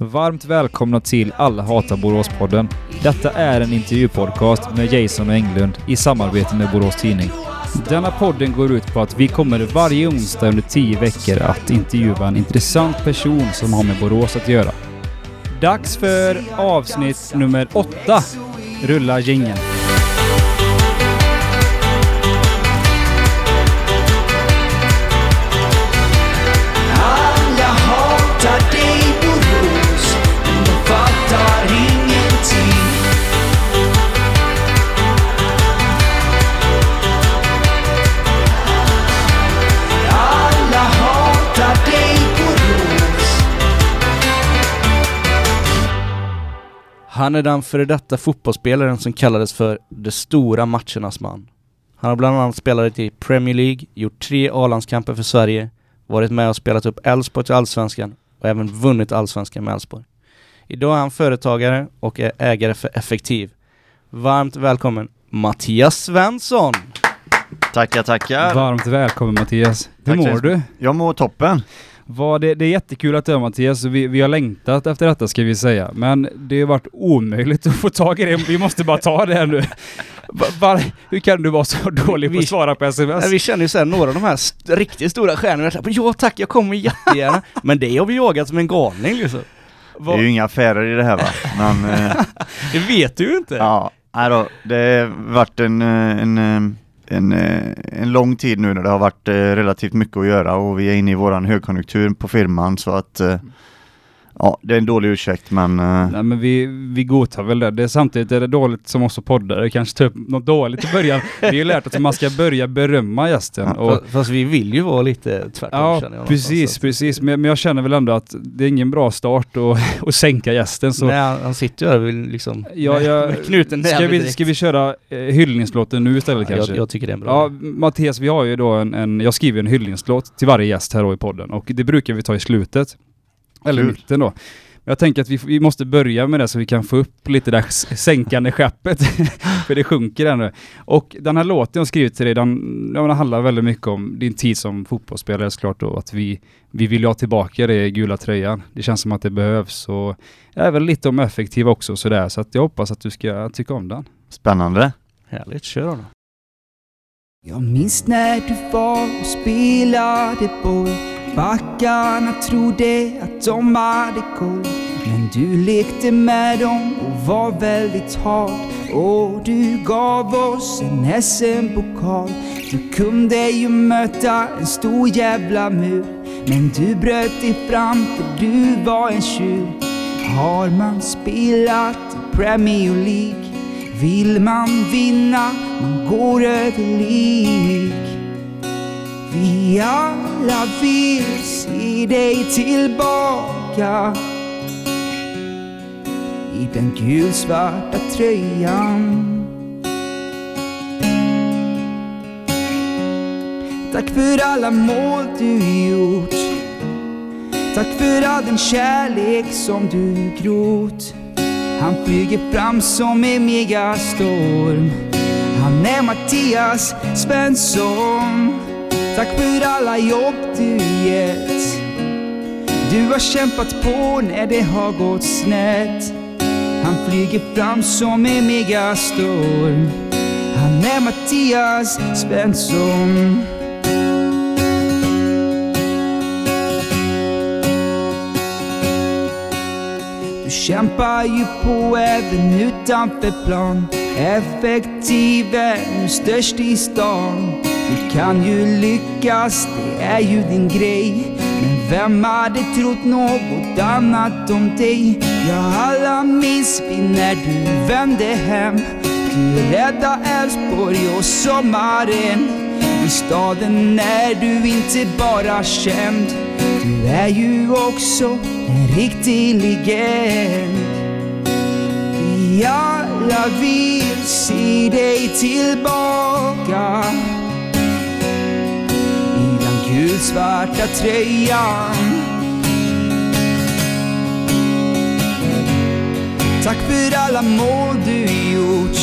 Varmt välkomna till Alla hatar Borås-podden. Detta är en intervjupodcast med Jason och Englund i samarbete med Borås Tidning. Denna podden går ut på att vi kommer varje onsdag under tio veckor att intervjua en intressant person som har med Borås att göra. Dags för avsnitt nummer åtta. Rulla jingeln. Han är den före detta fotbollsspelaren som kallades för de stora matchernas man. Han har bland annat spelat i Premier League, gjort tre A-landskamper för Sverige, varit med och spelat upp Elfsborg till Allsvenskan och även vunnit Allsvenskan med Elfsborg. Idag är han företagare och är ägare för Effektiv. Varmt välkommen Mattias Svensson! Tackar, tackar. Varmt välkommen Mattias. Hur Tack mår du? Jag mår toppen. Vad det, det är jättekul att du är Mattias. Vi, vi har längtat efter detta ska vi säga. Men det har varit omöjligt att få tag i det. Vi måste bara ta det här nu. Va- Var, hur kan du vara så dålig på Vi- att svara på sms? Nej, vi känner ju såhär, några av de här st- riktigt stora stjärnorna, ja tack jag kommer jättegärna. Men det har vi jagat som en galning liksom. Det är ju inga affärer i det här va, men eh, Det vet du ju inte. ja, nej då, det har varit en, eh, en, eh, en, eh, en lång tid nu när det har varit eh, relativt mycket att göra och vi är inne i våran högkonjunktur på firman så att eh, mm ja, det är en dålig ursäkt men eh, Nej men vi, vi godtar väl det. det är, samtidigt är det dåligt som oss poddare, kanske ta upp något dåligt i början. Vi har ju lärt oss att man ska börja berömma gästen. Ja, Och, Fa- Fast vi vill ju vara lite tvärtom ja, jag precis, någonstans, så att- precis. Men, men jag känner väl ändå att det är ingen bra start att, att sänka gästen. Så Nej, han- han sitter ju där liksom Ja, jag- med knuten ska, vi, direkt. ska vi köra eh, hyllningslåten nu istället ja, kanske? jag, jag tycker det är en bra Ja, Mattias, vi har ju då en, en, jag skriver en hyllningslåt till varje gäst här då i podden och det brukar vi ta i slutet. Eller Kul. mitten då. Men jag tänker att vi, vi måste börja med det så vi kan få upp lite det här sänkande skeppet. För det sjunker där nu. Och den här låten jag skrivit till dig, den, den handlar väldigt mycket om din tid som fotbollsspelare såklart då. Att vi, vi vill ha tillbaka det i gula tröjan. Det känns som att det behövs och även lite om effektiv också sådär. Så att jag hoppas att du ska tycka om den. spännande. Härligt, kör då. Jag minns när du var och spelade boll Backarna trodde att de hade koll Men du lekte med dem och var väldigt hard. Och du gav oss en SM-pokal Du kunde ju möta en stor jävla mur. Men du bröt dig fram för du var en tjur. Har man spelat i Premier League? Vill man vinna, man går över lik vi alla vill se dig tillbaka. I den gulsvarta tröjan. Tack för alla mål du gjort. Tack för all den kärlek som du grott. Han flyger fram som en megastorm. Han är Mattias Svensson. Tack för alla jobb du gett. Du har kämpat på när det har gått snett. Han flyger fram som en megastorm. Han är Mattias Svensson. Du kämpar ju på även utanför plan. Effektiv är nu störst i stan. Du kan ju lyckas, det är ju din grej. Men vem hade trott något annat om dig? Ja, alla minns vi när du vände hem. Du rädda' Älvsborg och sommaren. I staden är du inte bara känd. Du är ju också en riktig legend. Vi alla vill se dig tillbaka. I gulsvarta tröjan Tack för alla mål du gjort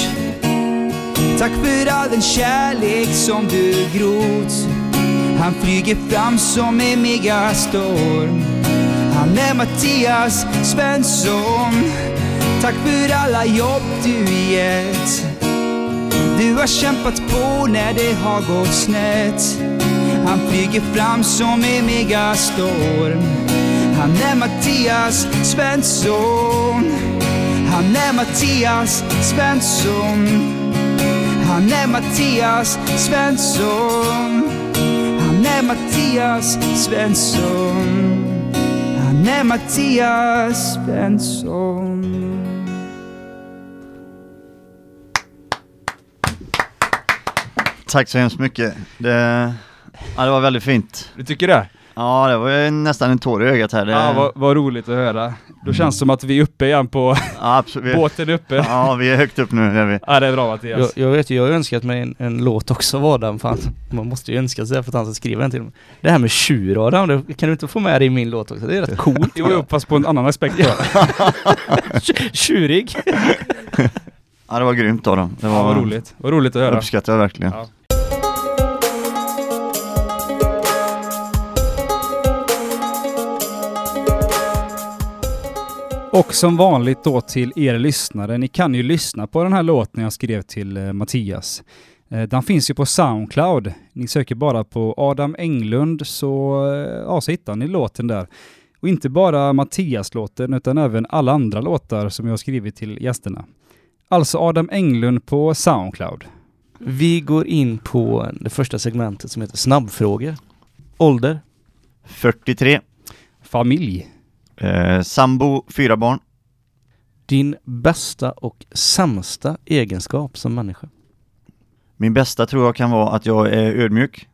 Tack för all den kärlek som du grott Han flyger fram som en megastorm Han är Mattias Svensson. Tack för alla jobb du gett. Du har kämpat på när det har gått snett. Han flyger fram som en megastorm. Han är Mattias Svensson. Han är Mattias Svensson. Han är Mattias Svensson. Han är Mattias Svensson. Han är Mattias Svensson. Tack så hemskt mycket. Det, ja, det var väldigt fint. Du tycker det? Ja, det var ju nästan en tår i ögat här. Det, Ja, vad, vad roligt att höra. Då känns det som att vi är uppe igen på ja, båten uppe. ja, vi är högt upp nu. Det är vi. Ja, det är bra Mattias. Jag, jag vet ju, jag har önskat mig en, en låt också av Adam, fan. Man måste ju önska sig för att han ska skriva den till mig. Det här med tjur Adam, det, kan du inte få med det i min låt också? Det är rätt coolt. Jo, jo, fast på en annan aspekt. Tjurig. Ja, det var grymt av dem. Det var, Ja, vad roligt. Vad roligt att höra. uppskattar jag verkligen. Ja. Och som vanligt då till er lyssnare, ni kan ju lyssna på den här låten jag skrev till eh, Mattias. Eh, den finns ju på Soundcloud. Ni söker bara på Adam Englund så, eh, ja, så hittar ni låten där. Och inte bara Mattias-låten utan även alla andra låtar som jag har skrivit till gästerna. Alltså Adam Englund på Soundcloud. Vi går in på det första segmentet som heter snabbfrågor. Ålder? 43. Familj. Eh, sambo, fyra barn. Din bästa och sämsta egenskap som människa? Min bästa tror jag kan vara att jag är ödmjuk.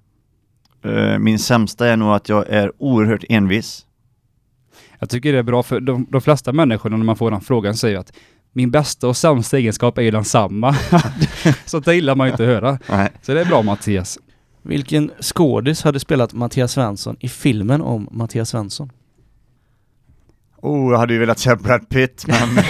Eh, min sämsta är nog att jag är oerhört envis. Jag tycker det är bra för de, de flesta människorna när man får den frågan säger att min bästa och sämsta egenskap är ju densamma. Så det gillar man ju inte att höra. Nej. Så det är bra Mattias. Vilken skådis hade spelat Mattias Svensson i filmen om Mattias Svensson? Oh, jag hade ju velat säga Brad Pitt, men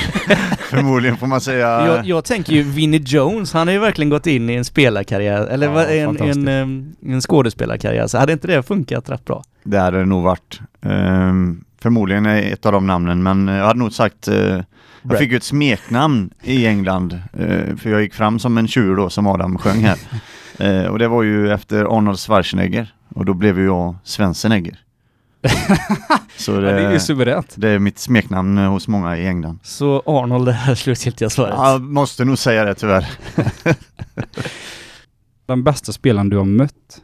förmodligen får man säga... Jag, jag tänker ju Vinnie Jones, han har ju verkligen gått in i en spelarkarriär, eller Ja, en, en, en skådespelarkarriär, så hade inte det funkat rätt bra? Det hade det nog varit. Ehm, förmodligen är ett av de namnen, men jag hade nog sagt... eh, jag fick ju ett smeknamn i England, eh, för jag gick fram som en tjur då, som Adam sjöng här. Eh, och det var ju efter Arnold Schwarzenegger, och då blev ju jag Svensenegger. Så Ja, det är ju det, suveränt. det är mitt smeknamn eh, hos många i England. Så Arnold är det slutgiltiga svaret. Jag måste nog säga det tyvärr. Den bästa spelaren du har mött?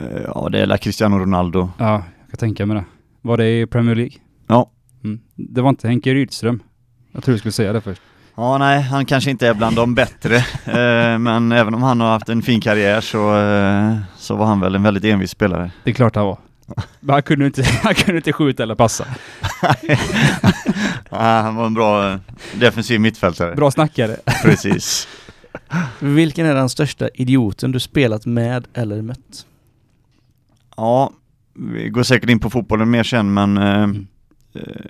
Eh, ja, det är la Cristiano Ronaldo. Ja, jag kan tänka mig det. Var det i Premier League? Ja. Mm. Det var inte Henke Rydström. Jag tror du skulle säga det först. Ja, nej, han kanske inte är bland de bättre, eh, men även om han har haft en fin karriär så, eh, så var han väl en väldigt envis spelare. Det är klart han var. Men han kunde inte, han kunde inte skjuta eller passa. Han var en bra eh, defensiv mittfältare. Bra snackare. Precis. Vilken är den största idioten du spelat med eller mött? Ja, vi går säkert in på fotbollen mer sen, men eh, eh,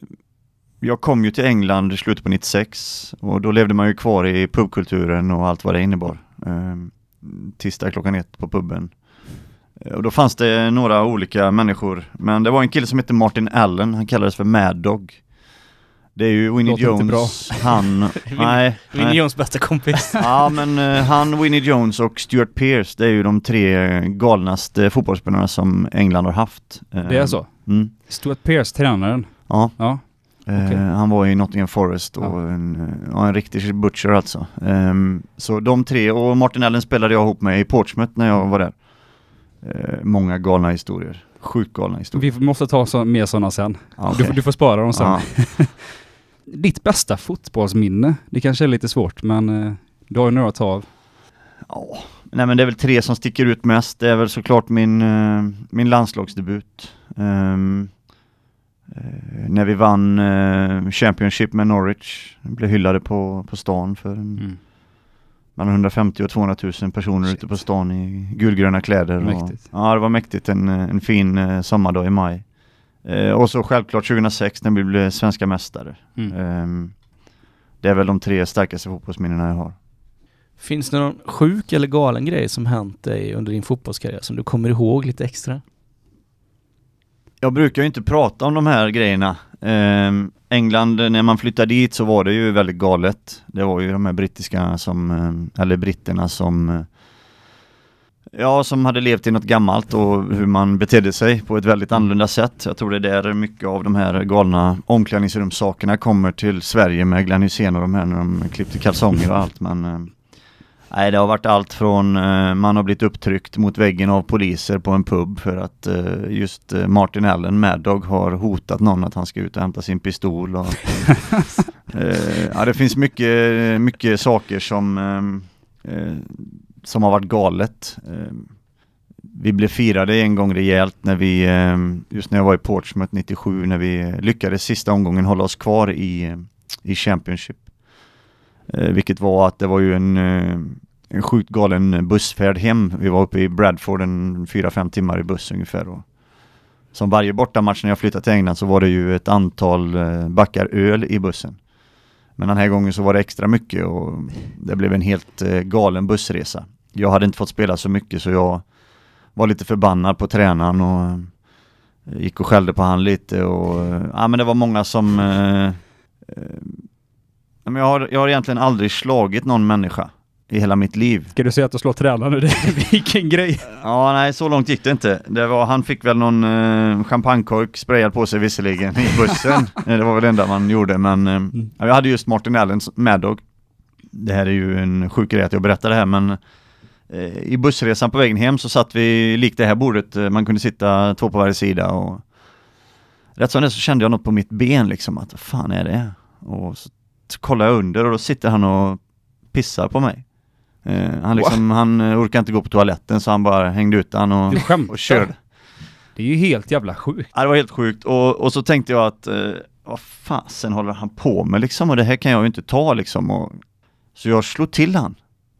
jag kom ju till England i slutet på 96 och då levde man ju kvar i pubkulturen och allt vad det innebar. Eh, tisdag klockan ett på puben. Eh, Och då fanns det några olika människor, men det var en kille som hette Martin Allen, han kallades för Mad Dog. Det är ju Winnie Låter Jones, han, nej, Vinnie nej. Jones bästa kompis. Ja men eh, han, Winnie Jones och Stuart Pearce, det är ju de tre galnaste fotbollsspelarna som England har haft. Eh, Det är så? Mm. Stuart Pearce, tränaren. Ja. Ja. Eh, Okej. Han var i Nottingham Forest och Ja. en, eh, ja, en riktig butcher alltså. Ehm, så de tre, och Martin Allen spelade jag ihop med i Portsmouth när jag var där. Eh, många galna historier. Sjukt galna historier. Vi måste ta så, mer sådana sen. Ja, Du, okej. får- du får spara dem sen. Ja. Ditt bästa fotbollsminne? Det kanske är lite svårt, men eh, du har ju några att ta av. Ja, nej men det är väl tre som sticker ut mest. Det är väl såklart min, eh, min landslagsdebut. Ehm, eh, när vi vann eh, Championship med Norwich. Blev hyllade på, på stan för en, Mm. Mellan 150 och 200 000 personer Shit. ute på stan i gulgröna kläder. Och, Mäktigt. ja, det var mäktigt. En, eh, en fin eh, sommardag i maj. Eh, och så självklart 2006 när vi blev svenska mästare. Mm. Ehm, det är väl de tre starkaste fotbollsminnena jag har. Finns det någon sjuk eller galen grej som hänt dig under din fotbollskarriär som du kommer ihåg lite extra? Jag brukar ju inte prata om de här grejerna. Ehm, England, när man flyttade dit så var det ju väldigt galet. Det var ju de här brittiska som, eh, eller britterna som eh, Ja, som hade levt i något gammalt och hur man betedde sig på ett väldigt annorlunda sätt. Jag tror det är där mycket av de här galna omklädningsrumssakerna kommer till Sverige med Glenn Hysén och de här när de klippte kalsonger och allt. Men eh, nej, det har varit allt från eh, man har blivit upptryckt mot väggen av poliser på en pub för att eh, just eh, Martin Allen, Mad Dog, har hotat någon att han ska ut och hämta sin pistol. Och, eh, ja, det finns mycket, mycket saker som eh, eh, som har varit galet. Vi blev firade en gång rejält när vi, just när jag var i Portsmouth 97, när vi lyckades sista omgången hålla oss kvar i, i Championship. Eh, vilket var att det var ju en, eh, en sjukt galen bussfärd hem. Vi var uppe i Bradford en 4-5 timmar i buss ungefär. Och som varje bortamatch när jag flyttade till England så var det ju ett antal eh, backar öl i bussen. Men den här gången så var det extra mycket och det blev en helt galen bussresa. Jag hade inte fått spela så mycket så jag var lite förbannad på tränaren och gick och skällde på han lite och ja men det var många som eh, men jag, har, jag har egentligen aldrig slagit någon människa i hela mitt liv. Ska du säga att du slår tränaren nu? Vilken grej! Ja, nej så långt gick det inte. Det var, han fick väl någon eh, champagnekork sprayad på sig visserligen i bussen. Det var väl det enda man gjorde, men eh, ja, jag hade just Martin Allen, Mad Dog. Det här är ju en sjuk grej att jag berättar det här, men eh, i bussresan på vägen hem så satt vi likt det här bordet, eh, man kunde sitta två på varje sida och rätt som det så kände jag något på mitt ben liksom, att vad fan är det? Och så, så kollade jag under och då sitter han och pissar på mig. Eh, han liksom, han eh, orkar inte gå på toaletten så han bara hängde ut han och, och körde. Det är ju helt jävla sjukt. Ja, det var helt sjukt och, och så tänkte jag att eh, vad fasen håller han på med liksom och det här kan jag ju inte ta liksom och så jag slog till han.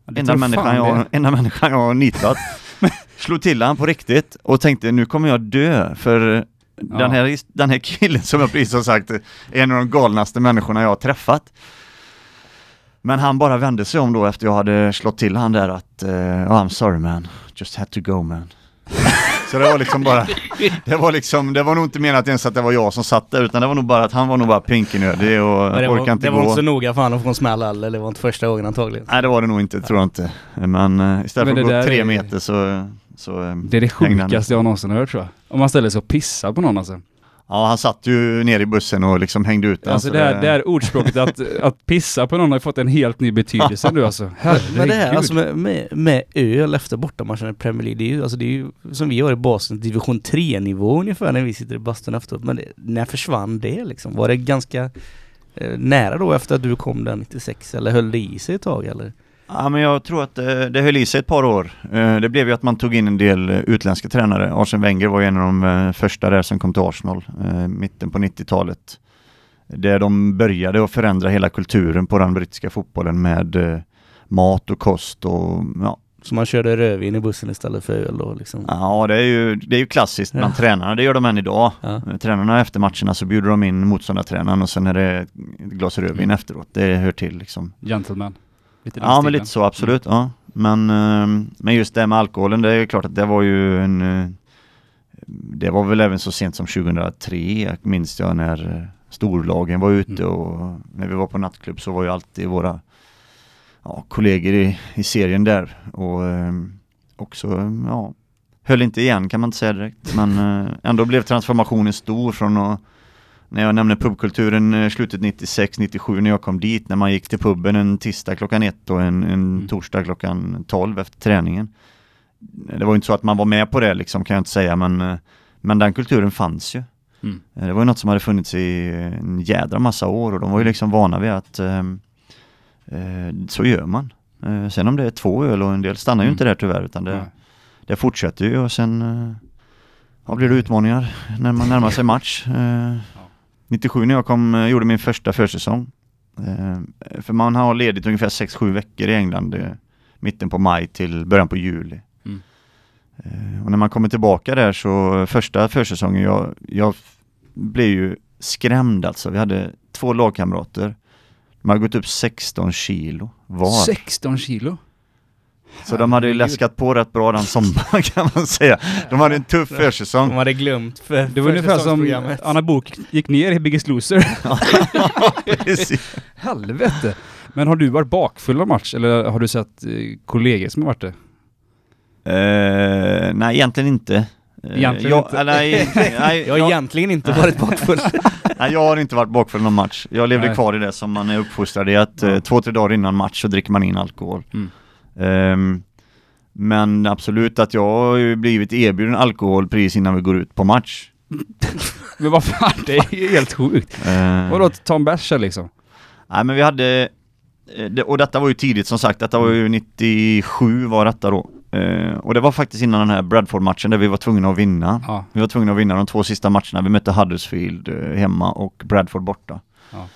Ja, Enda människan, jag, enda människan jag har nitat. slog till han på riktigt och tänkte nu kommer jag dö för den, här, den här killen som jag precis har sagt är en av de galnaste människorna jag har träffat. Men han bara vände sig om då efter jag hade slått till han där att eh, oh, I'm sorry man, just had to go man. Så det var liksom bara, det var liksom, det var nog inte menat ens att det var jag som satt där utan det var nog bara att han var nog bara pinkenödig och Men det orkade var, inte det gå. var inte så noga för han att få en smäll eller det var inte första gången antagligen. Nej det var det nog inte, tror jag inte. Men eh, istället Men för att gå tre är- meter så, så eh, Det är det sjukaste jag någonsin har hört tror jag. Om man ställer sig och pissar på någon alltså. Ja han satt ju ner i bussen och liksom hängde ut den, Alltså så det här, det här ordspråket att, att pissa på någon har fått en helt ny betydelse nu alltså. Herregud. Men det här alltså med, med, med öl efter bortamatchen i Premier League, det är ju, alltså det är ju som vi har i basen division 3 nivå ungefär när vi sitter i bastun efteråt. Men det, när försvann det liksom? Var det ganska eh, nära då efter att du kom där 96 eller höll det i sig ett tag eller? Ja men jag tror att eh, det höll i sig ett par år. Eh, Det blev ju att man tog in en del eh, utländska tränare. Arsene Wenger var ju en av de första där som kom till Arsenal, mitten på 90-talet. Där de började att förändra hela kulturen på den brittiska fotbollen med mat och kost och ja, Så man körde rödvin i bussen istället för öl och liksom? Ja, det är ju, det är ju klassiskt bland Ja. tränarna, det gör de än idag. Ja. Tränarna efter matcherna så bjuder de in motståndartränaren och sen är det ett glas rödvin efteråt. Det hör till liksom. Gentleman. Lite Ja, men lite så absolut. Ja. Men, ehm, men just det med alkoholen, det är klart att det var ju en... eh, Det var väl även så sent som 2003, minns jag, när eh, storlagen var ute Mm. och när vi var på nattklubb så var ju alltid våra ja, kollegor i, i serien där och ehm, också, ja, höll inte igen kan man inte säga direkt. Men eh, ändå blev transformationen stor från att när jag nämner pubkulturen eh, slutet 96, 97 när jag kom dit, när man gick till puben en tisdag klockan ett och en, en Mm. torsdag klockan 12 efter träningen. Det var ju inte så att man var med på det liksom kan jag inte säga men, eh, men den kulturen fanns ju. Mm. Eh, Det var ju något som hade funnits i en jädra massa år och de var ju liksom vana vid att eh, så gör man. Eh, sen om det är två öl och en del stannar ju Mm. inte där tyvärr utan det, det fortsätter ju och sen ja, blir det utmaningar när man närmar sig match. Eh, 97 när jag kom, eh, gjorde min första försäsong. Eh, för man har ledigt ungefär 6-7 veckor i England, eh, mitten på maj till början på juli. Mm. Och när man kommer tillbaka där så första försäsongen, jag, jag blev ju skrämd alltså. Vi hade två lagkamrater. De hade gått upp 16 kilo var. 16 kilo? Så de hade ju läskat på rätt bra den sommaren kan man säga. De hade en tuff De försäsong. hade glömt för Det var ungefär som. Anna Bok gick ner i Biggest Loser. Helvete! Men har du varit bakfull av match eller har du sett eh, kollegor som har varit det? Eh, nej, egentligen inte. Eh, Egentligen jag, inte. Nej, nej, Jag har jag, egentligen inte varit bakfull. nej, jag har inte varit bakfull någon match. Jag levde Nej. kvar i det som man är uppfostrad i, att Ja. eh, två, tre dagar innan match så dricker man in alkohol. Mm. Ehm, men absolut att jag har ju blivit erbjuden alkohol precis innan vi går ut på match. Men vad fan, det är ju helt sjukt. Eh, Vadå, bärs här liksom? Nej men vi hade, eh, och detta var ju tidigt som sagt, detta var ju 97 var detta då. Eh, och det var faktiskt innan den här Bradford-matchen där vi var tvungna att vinna. Ja. Vi var tvungna att vinna de två sista matcherna. Vi mötte Huddersfield eh, hemma och Bradford borta. Ja.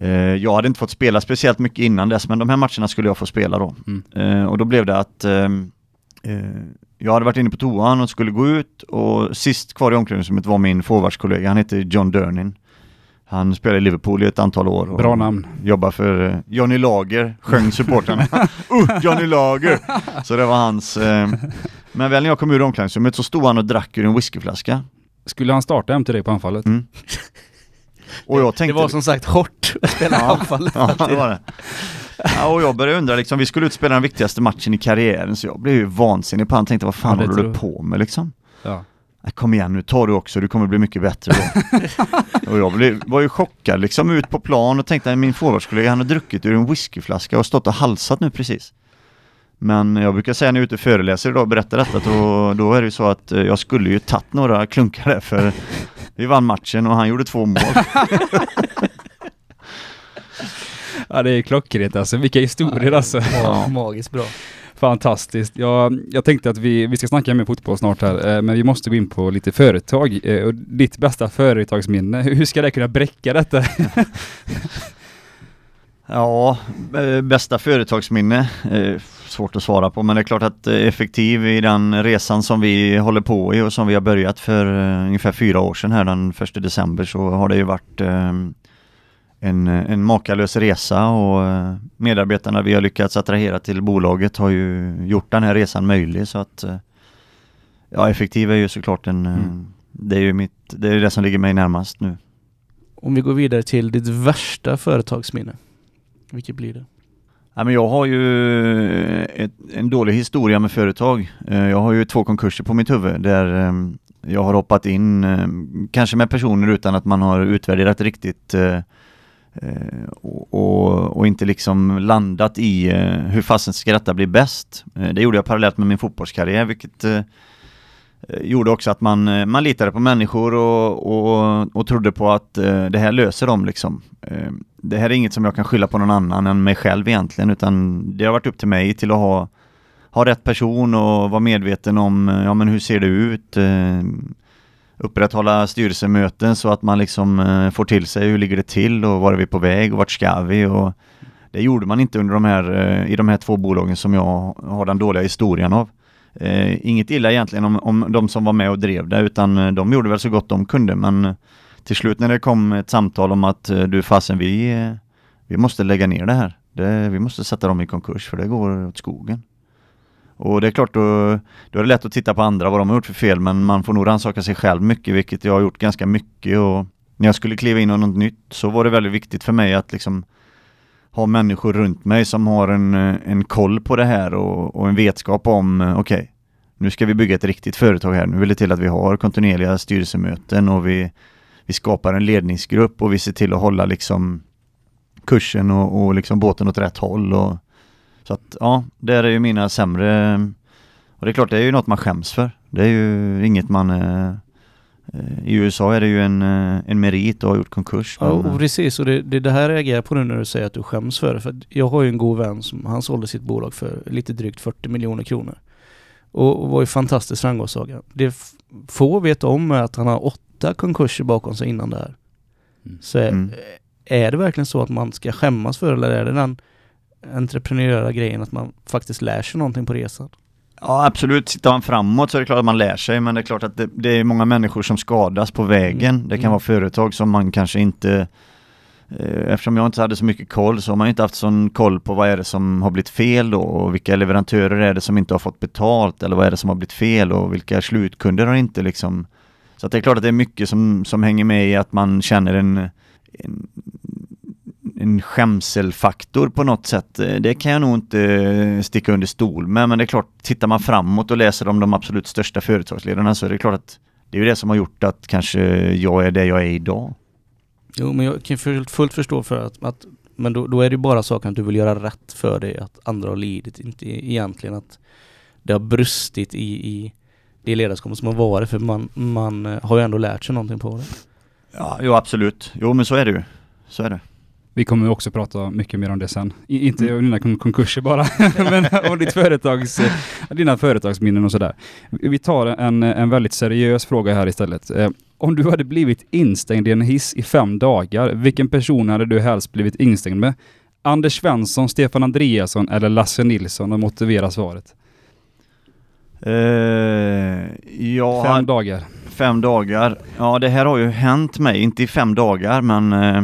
Eh, jag hade inte fått spela speciellt mycket innan dess, men de här matcherna skulle jag få spela då. Mm. Eh, och då blev det att eh, jag hade varit inne på toan och skulle gå ut och sist kvar i omklädningsrummet var min forwardskollega, han heter John Durnin. Han spelade i Liverpool i ett antal år. Och Bra namn. Jobbar för Johnny Lager, sjöng supportrarna. uh, Johnny Lager! Så det var hans... Eh, men väl när jag kom ur omklädningsrummet så stod han och drack ur en whiskyflaska. Skulle han starta hem till dig på anfallet? Mm. Och jag tänkte... Det var som sagt hårt att spela Ja. anfallet. Ja, det var det. Ja, och jag började undra liksom, vi skulle ut spela den viktigaste matchen i karriären så jag blev ju vansinnig på han tänkte vad fan Ja, håller du på med liksom? Ja. Kom igen nu, ta du också, du kommer bli mycket bättre då. och jag blev, var ju chockad liksom ut på plan och tänkte min forwardskollega han har druckit ur en whiskyflaska och stått och halsat nu precis. Men jag brukar säga när jag är ute och föreläser idag och berättar detta då, då är det ju så att eh, jag skulle ju tagit några klunkar där för vi vann matchen och han gjorde två mål. ja, det är klockrent alltså. Vilka historier alltså. Ja, magiskt bra. Fantastiskt. Jag, jag tänkte att vi, vi ska snacka mer fotboll snart här, eh, men vi måste gå in på lite företag. Eh, och ditt bästa företagsminne, hur ska det kunna bräcka detta? Ja, eh, bästa företagsminne. Eh, Svårt att svara på men det är klart att eh, effektiv i den resan som vi håller på i och som vi har börjat för ungefär fyra år sedan här den första december så har det ju varit en, en makalös resa och medarbetarna vi har lyckats attrahera till bolaget har ju gjort den här resan möjlig så att ja, effektiv är ju såklart en Mm. det är ju mitt, det är det som ligger mig närmast nu. Om vi går vidare till ditt värsta företagsminne. Vilket blir det? Ja, men jag har ju eh, ett, en dålig historia med företag. Eh, jag har ju två konkurser på mitt huvud där eh, jag har hoppat in, kanske med personer utan att man har utvärderat riktigt och, och, och inte liksom landat i hur fasen ska detta bli bäst. Det gjorde jag parallellt med min fotbollskarriär vilket gjorde också att man, man litade på människor och, och, och trodde på att det här löser dem liksom. Det här är inget som jag kan skylla på någon annan än mig själv egentligen utan det har varit upp till mig till att ha, ha rätt person och vara medveten om, eh, ja men hur ser det ut? Eh, upprätthålla styrelsemöten så att man liksom eh, får till sig hur ligger det till och var är vi på väg och vart ska vi? Och det gjorde man inte under de här, eh, i de här två bolagen som jag har den dåliga historien av. Eh, inget illa egentligen om, om de som var med och drev det utan eh, de gjorde väl så gott de kunde men till slut när det kom ett samtal om att eh, du fasen vi, eh, vi måste lägga ner det här. Det, vi måste sätta dem i konkurs för det går åt skogen. Och det är klart då, då är det lätt att titta på andra vad de har gjort för fel men man får nog rannsaka sig själv mycket vilket jag har gjort ganska mycket och när jag skulle kliva in i något nytt så var det väldigt viktigt för mig att liksom ha människor runt mig som har en, eh, en koll på det här och, och en vetskap om okej, okej nu ska vi bygga ett riktigt företag här. Nu vill det till att vi har kontinuerliga styrelsemöten och vi, vi skapar en ledningsgrupp och vi ser till att hålla liksom kursen och, och liksom båten åt rätt håll. Och, så att ja, där är ju mina sämre och det är klart det är ju något man skäms för. Det är ju inget man eh, i USA är det ju en, eh, en merit att ha gjort konkurs. Ja, och precis. Och det, det, det här reagerar jag på nu när du säger att du skäms för det. För jag har ju en god vän som, han sålde sitt bolag för lite drygt 40 miljoner kronor. Och, och var ju fantastisk framgångssaga. Det få vet om är att han har åtta konkurser bakom sig innan det här. Mm. Så är, Mm. är det verkligen så att man ska skämmas för eller är det den entreprenöriella grejen att man faktiskt lär sig någonting på resan? Ja absolut, tittar man framåt så är det klart att man lär sig men det är klart att det, det är många människor som skadas på vägen. Mm. Det kan Mm. vara företag som man kanske inte eh, eftersom jag inte hade så mycket koll så har man inte haft sån koll på vad är det som har blivit fel då och vilka leverantörer är det som inte har fått betalt eller vad är det som har blivit fel och vilka slutkunder har inte liksom så att det är klart att det är mycket som, som hänger med i att man känner en, en, en skämselfaktor på något sätt. Det kan jag nog inte eh, sticka under stol med men det är klart, tittar man framåt och läser om de absolut största företagsledarna så är det klart att det är ju det som har gjort att kanske jag är det jag är idag. Jo, men jag kan fullt, förstå för att, att men då, då är det ju bara saken att du vill göra rätt för dig, att andra har lidit, inte egentligen att det har brustit i, i det ledarskapet som har varit, för man, man eh, har ju ändå lärt sig någonting på det. Ja, jo absolut. Jo men så är det ju. Så är det. Vi kommer också prata mycket mer om det sen. I, inte Mm. om dina kon- konkurser bara, men om ditt företags, eh, dina företagsminnen och sådär. Vi vi tar en, en väldigt seriös fråga här istället. Eh, om du hade blivit instängd i en hiss i fem dagar, vilken person hade du helst blivit instängd med? Anders Svensson, Stefan Andreasson eller Lasse Nilsson och motivera svaret. Eh, ja, Fem dagar fem dagar. Ja, det här har ju hänt mig, inte i fem dagar, men eh,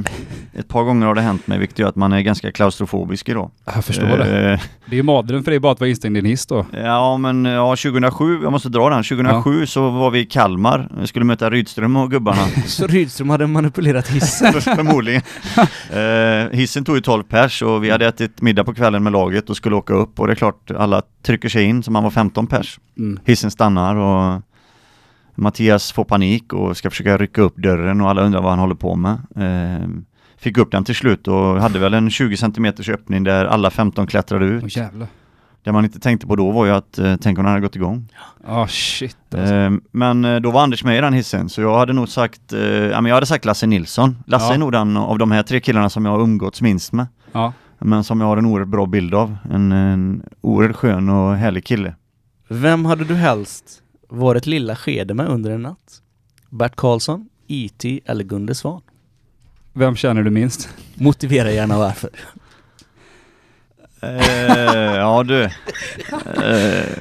ett par gånger har det hänt mig, vilket gör att man är ganska klaustrofobisk idag. Jag förstår det. Eh, Det är ju mardröm för dig bara att vara instängd i en hiss då. Ja, men ja, 2007, jag måste dra den, 2007 så var vi i Kalmar, jag skulle möta Rydström och gubbarna. Så Rydström hade manipulerat hissen. Förmodligen. Eh, hissen tog ju 12 pers och vi hade ätit middag på kvällen med laget och skulle åka upp och det är klart alla trycker sig in så man var 15 pers. Mm. Hissen stannar och Mattias får panik och ska försöka rycka upp dörren och alla undrar vad han håller på med. Eh, fick upp den till slut och hade väl en 20 cm öppning där alla 15 klättrade ut. Åh jävlar. Det man inte tänkte på då var ju att eh, tänk om den hade gått igång. Ah shit alltså. Eh, men eh, då var Anders med i den hissen så jag hade nog sagt, eh, ja men jag hade sagt Lasse Nilsson. Lasse Ja. är nog den av de här tre killarna som jag har umgåtts minst med. Ja. Men som jag har en oerhört bra bild av. En, en oerhört skön och härlig kille. Vem hade du helst varit lilla skede med under en natt? Bert Karlsson, E.T. eller Gunde Svan? Vem känner du minst? Motivera gärna varför. Eh, ja du. Eh,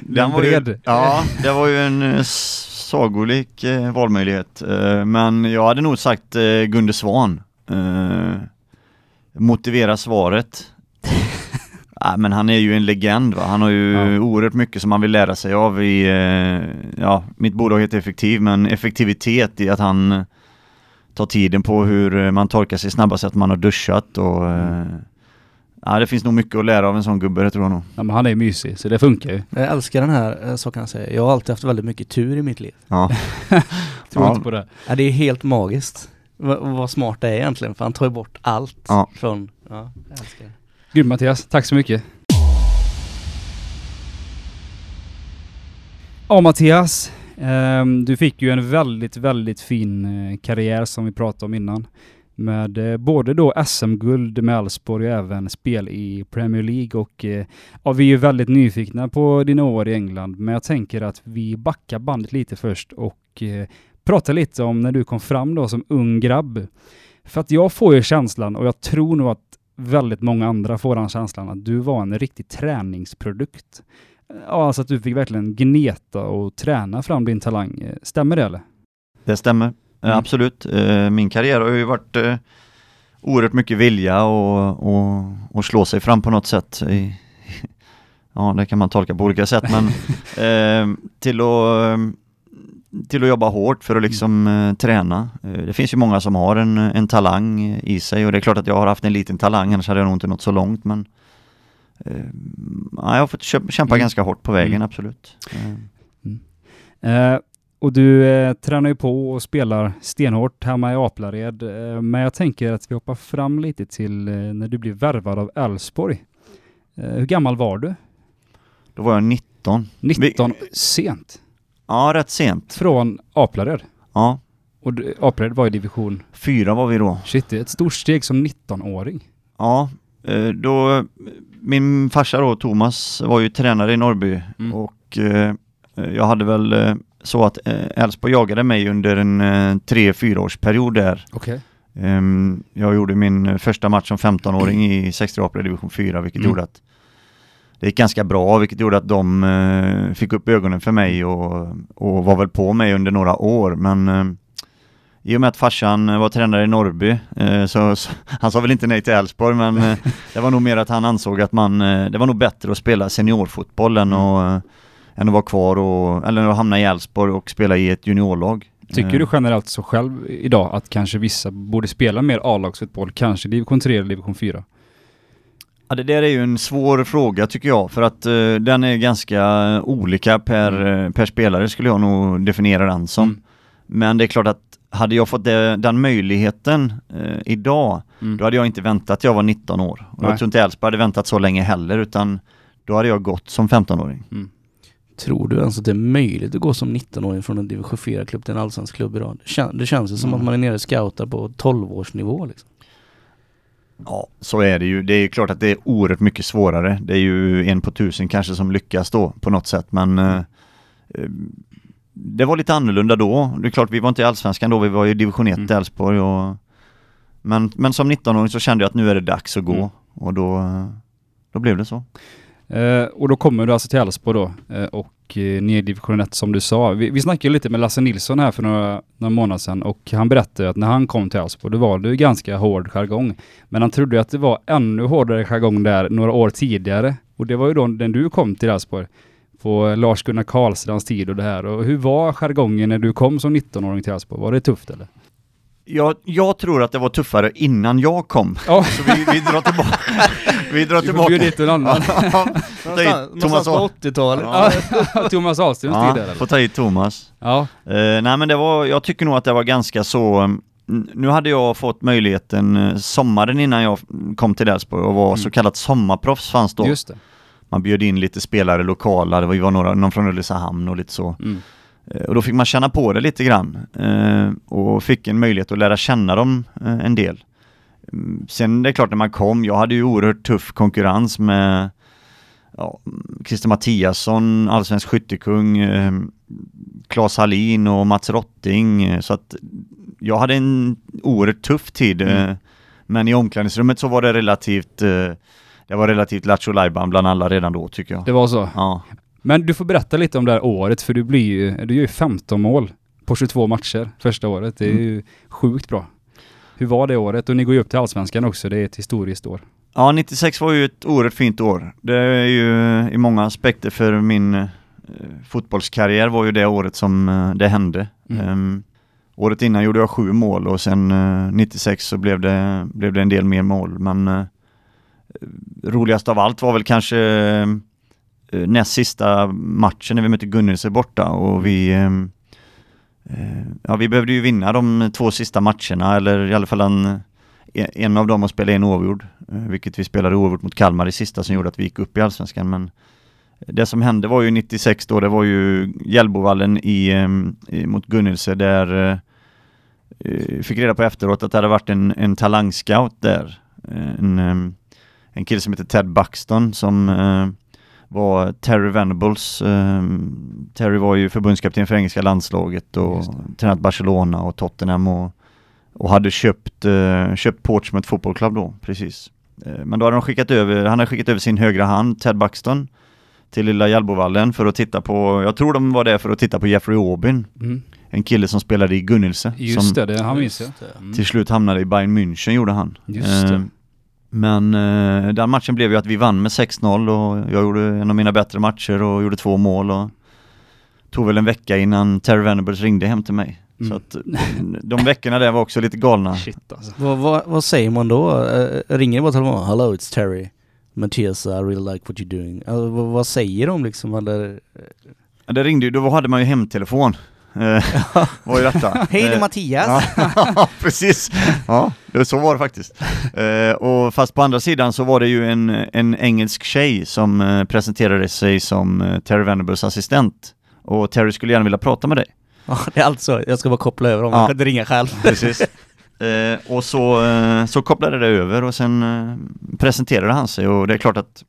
den var ju, ja, det var ju en eh, sagolik eh, valmöjlighet. Eh, men jag hade nog sagt eh, Gunde Svan. Motivera svaret. Nej, men han är ju en legend va. Han har ju Ja. oerhört mycket som han vill lära sig av i, eh, ja, mitt bolag heter Effektiv, men effektivitet i att han tar tiden på hur man torkar sig snabbast att man har duschat och eh, Ja, det finns nog mycket att lära av en sån gubbe, det tror jag nog. Ja, men han är mysig, så det funkar ju. Jag älskar den här eh, saken han säger. Jag har alltid haft väldigt mycket tur i mitt liv. Ja. Tror Ja. inte på det. Ja, det är helt magiskt. Va- vad smart det är egentligen, för han tar ju bort allt Ja. från... Ja, jag älskar det. Grymt Mattias, tack så mycket. Ja Mattias, ehm, du fick ju en väldigt, väldigt fin eh, karriär som vi pratade om innan. Med eh, både då SM-guld med Elfsborg och även spel i Premier League och eh, ja, vi är ju väldigt nyfikna på dina år i England men jag tänker att vi backar bandet lite först och pratar lite om när du kom fram då som ung grabb. För att jag får ju känslan och jag tror nog att väldigt många andra får den känslan att du var en riktig träningsprodukt. Ja, alltså att du fick verkligen gneta och träna fram din talang. Stämmer det eller? Det stämmer, Mm. absolut. Eh, Min karriär har ju varit eh, oerhört mycket vilja och, och, och slå sig fram på något sätt. Ja, det kan man tolka på olika sätt, men eh, till, att, till att jobba hårt för att liksom eh, träna. Eh, det finns ju många som har en, en talang i sig och det är klart att jag har haft en liten talang, annars hade jag nog inte nått så långt, men eh, ja, jag har fått kämpa, Mm. ganska hårt på vägen, Mm. absolut. Eh, Eh, och du eh, tränar ju på och spelar stenhårt hemma i Aplared. Eh, men jag tänker att vi hoppar fram lite till eh, när du blev värvad av Elfsborg. Hur gammal var du? Då var jag 19. 19, sent. Ja, rätt sent. Från Aplared. Ja, Och Aplared var i division. fyra var vi då. Shit, det är ett stort steg som 19-åring. Ja, eh, då, min farsa då, Thomas, var ju tränare i Norrby Mm. och eh, jag hade väl eh, så att Elfsborg jagade mig under en eh, tre, fyra års period där. Okej. Ehm, jag gjorde min första match som 15-åring i 60 Apra division 4, vilket Mm. gjorde att det gick ganska bra, vilket gjorde att de eh, fick upp ögonen för mig och, och var väl på mig under några år, men eh, i och med att farsan var tränare i Norrby, eh, så, så han sa väl inte nej till Elfsborg men eh, det var nog mer att han ansåg att man, eh, det var nog bättre att spela seniorfotboll än, att, än att vara kvar och, eller att hamna i Elfsborg och spela i ett juniorlag. Tycker du generellt så själv idag att kanske vissa borde spela mer A-lagsfotboll, kanske division 3 eller division 4? Ja, det där är ju en svår fråga tycker jag, för att uh, den är ganska olika per, mm. per spelare skulle jag nog definiera den som. Mm. Men det är klart att hade jag fått det, den möjligheten uh, idag, mm. då hade jag inte väntat jag var 19 år. Och jag tror inte Elfsborg hade väntat så länge heller, utan då hade jag gått som 15-åring. Mm. Tror du ens att det är möjligt att gå som 19-åring från en division 4-klubb till en allsvensk klubb idag? Det, kän det känns ju som att man är nere och scoutar på 12-årsnivå liksom. Ja, så är det ju. Det är ju klart att det är oerhört mycket svårare. Det är ju en på tusen kanske som lyckas då på något sätt, men eh, eh det var lite annorlunda då. Det är klart, vi var inte i Allsvenskan då, vi var i division 1 mm. Älvsborg och men, men som 19-åring så kände jag att nu är det dags att gå mm. och då, då blev det så. Eh, och då kommer du alltså till Elfsborg då eh, och eh, ner i division 1 som du sa. Vi, vi snackade lite med Lasse Nilsson här för några, några månader sedan och han berättade att när han kom till Elfsborg då var det ganska hård jargong. Men han trodde att det var ännu hårdare jargong där några år tidigare. Och det var ju då när du kom till Elfsborg på Lars-Gunnar Karlstrands tid och det här. Och hur var jargongen när du kom som 19-åring till Elfsborg? Var det tufft eller? Jag, jag tror att det var tuffare innan jag kom. Oh. Så vi, vi drar tillbaka. vi drar tillbaka. Du får dit en annan. Thomas på 80-talet. Ja. Thomas Ahlströms ja, tid där Får ta hit Thomas. Ja. Uh, nej men det var, jag tycker nog att det var ganska så nu hade jag fått möjligheten eh, sommaren innan jag kom till Delsborg och var mm. så kallat sommarproffs fanns då. Just det. Man bjöd in lite spelare lokala, det var, några, någon från Ulricehamn och lite så. Mm. Eh, och då fick man känna på det lite grann eh, och fick en möjlighet att lära känna dem eh, en del. Mm, sen det är klart när man kom, jag hade ju oerhört tuff konkurrens med ja, Christer Mattiasson, allsvensk skyttekung, Claes Hallin och Mats Rotting så att jag hade en oerhört tuff tid mm. men i omklädningsrummet så var det relativt det var relativt lattjo bland alla redan då tycker jag. Det var så? Ja. Men du får berätta lite om det här året, för du blir ju, du gör ju 15 mål på 22 matcher första året. Det är mm. ju sjukt bra. Hur var det året? Och ni går ju upp till Allsvenskan också, det är ett historiskt år. Ja, 96 var ju ett oerhört fint år. Det är ju i många aspekter för min eh, fotbollskarriär var ju det året som eh, det hände. Mm. Um, året innan gjorde jag sju mål och sen eh, 96 så blev det, blev det en del mer mål. Men eh, roligast av allt var väl kanske Eh, näst sista matchen när vi mötte Gunnelse borta och vi ehm, eh, Ja, vi behövde ju vinna de två sista matcherna eller i alla fall en, en av dem och spela en oavgjord. Eh, vilket vi spelade oavgjort mot Kalmar i sista som gjorde att vi gick upp i Allsvenskan. Men det som hände var ju 96 då, det var ju Hjällbovallen i, i, mot Gunnelse där vi fick reda på efteråt att det hade varit en, en talangscout där. En, en kille som heter Ted Buxton som var Terry Venables. Eh, Terry var ju förbundskapten för engelska landslaget och tränat Barcelona och Tottenham och, och hade köpt, eh, köpt Portsmouth Football Club då, precis. Eh, men då hade de skickat över, han hade skickat över sin högra hand, Ted Buxton, till lilla Hjällbovallen för att titta på, jag tror de var där för att titta på Jeffrey Aubin. Mm. En kille som spelade i Gunnelse. Just det, det han minns jag. Till slut hamnade i Bayern München gjorde han. Just det. Men eh, den matchen blev ju att vi vann med 6-0 och jag gjorde en av mina bättre matcher och gjorde två mål och tog väl en vecka innan Terry Venables ringde hem till mig. Mm. Så att de veckorna där var också lite galna. Shit alltså. vad, vad, vad säger man då? Uh, ringer bara telefonen? Hello it's Terry. Mattias, I really like what you're doing. Uh, vad, vad, säger de liksom? Eller? Det ringde ju, då hade man ju hemtelefon. Eh, var ju detta. Hej det är Mattias! ja, precis. Ja, så var det faktiskt. Eh, och fast på andra sidan så var det ju en, en engelsk tjej som eh, presenterade sig som Terry Venables assistent. Och Terry skulle gärna vilja prata med dig. Ja, det är alltså, jag ska bara koppla över om ja. jag kan ringa själv. Precis. Eh, och så, så kopplade det över och sen presenterade han sig och det är klart att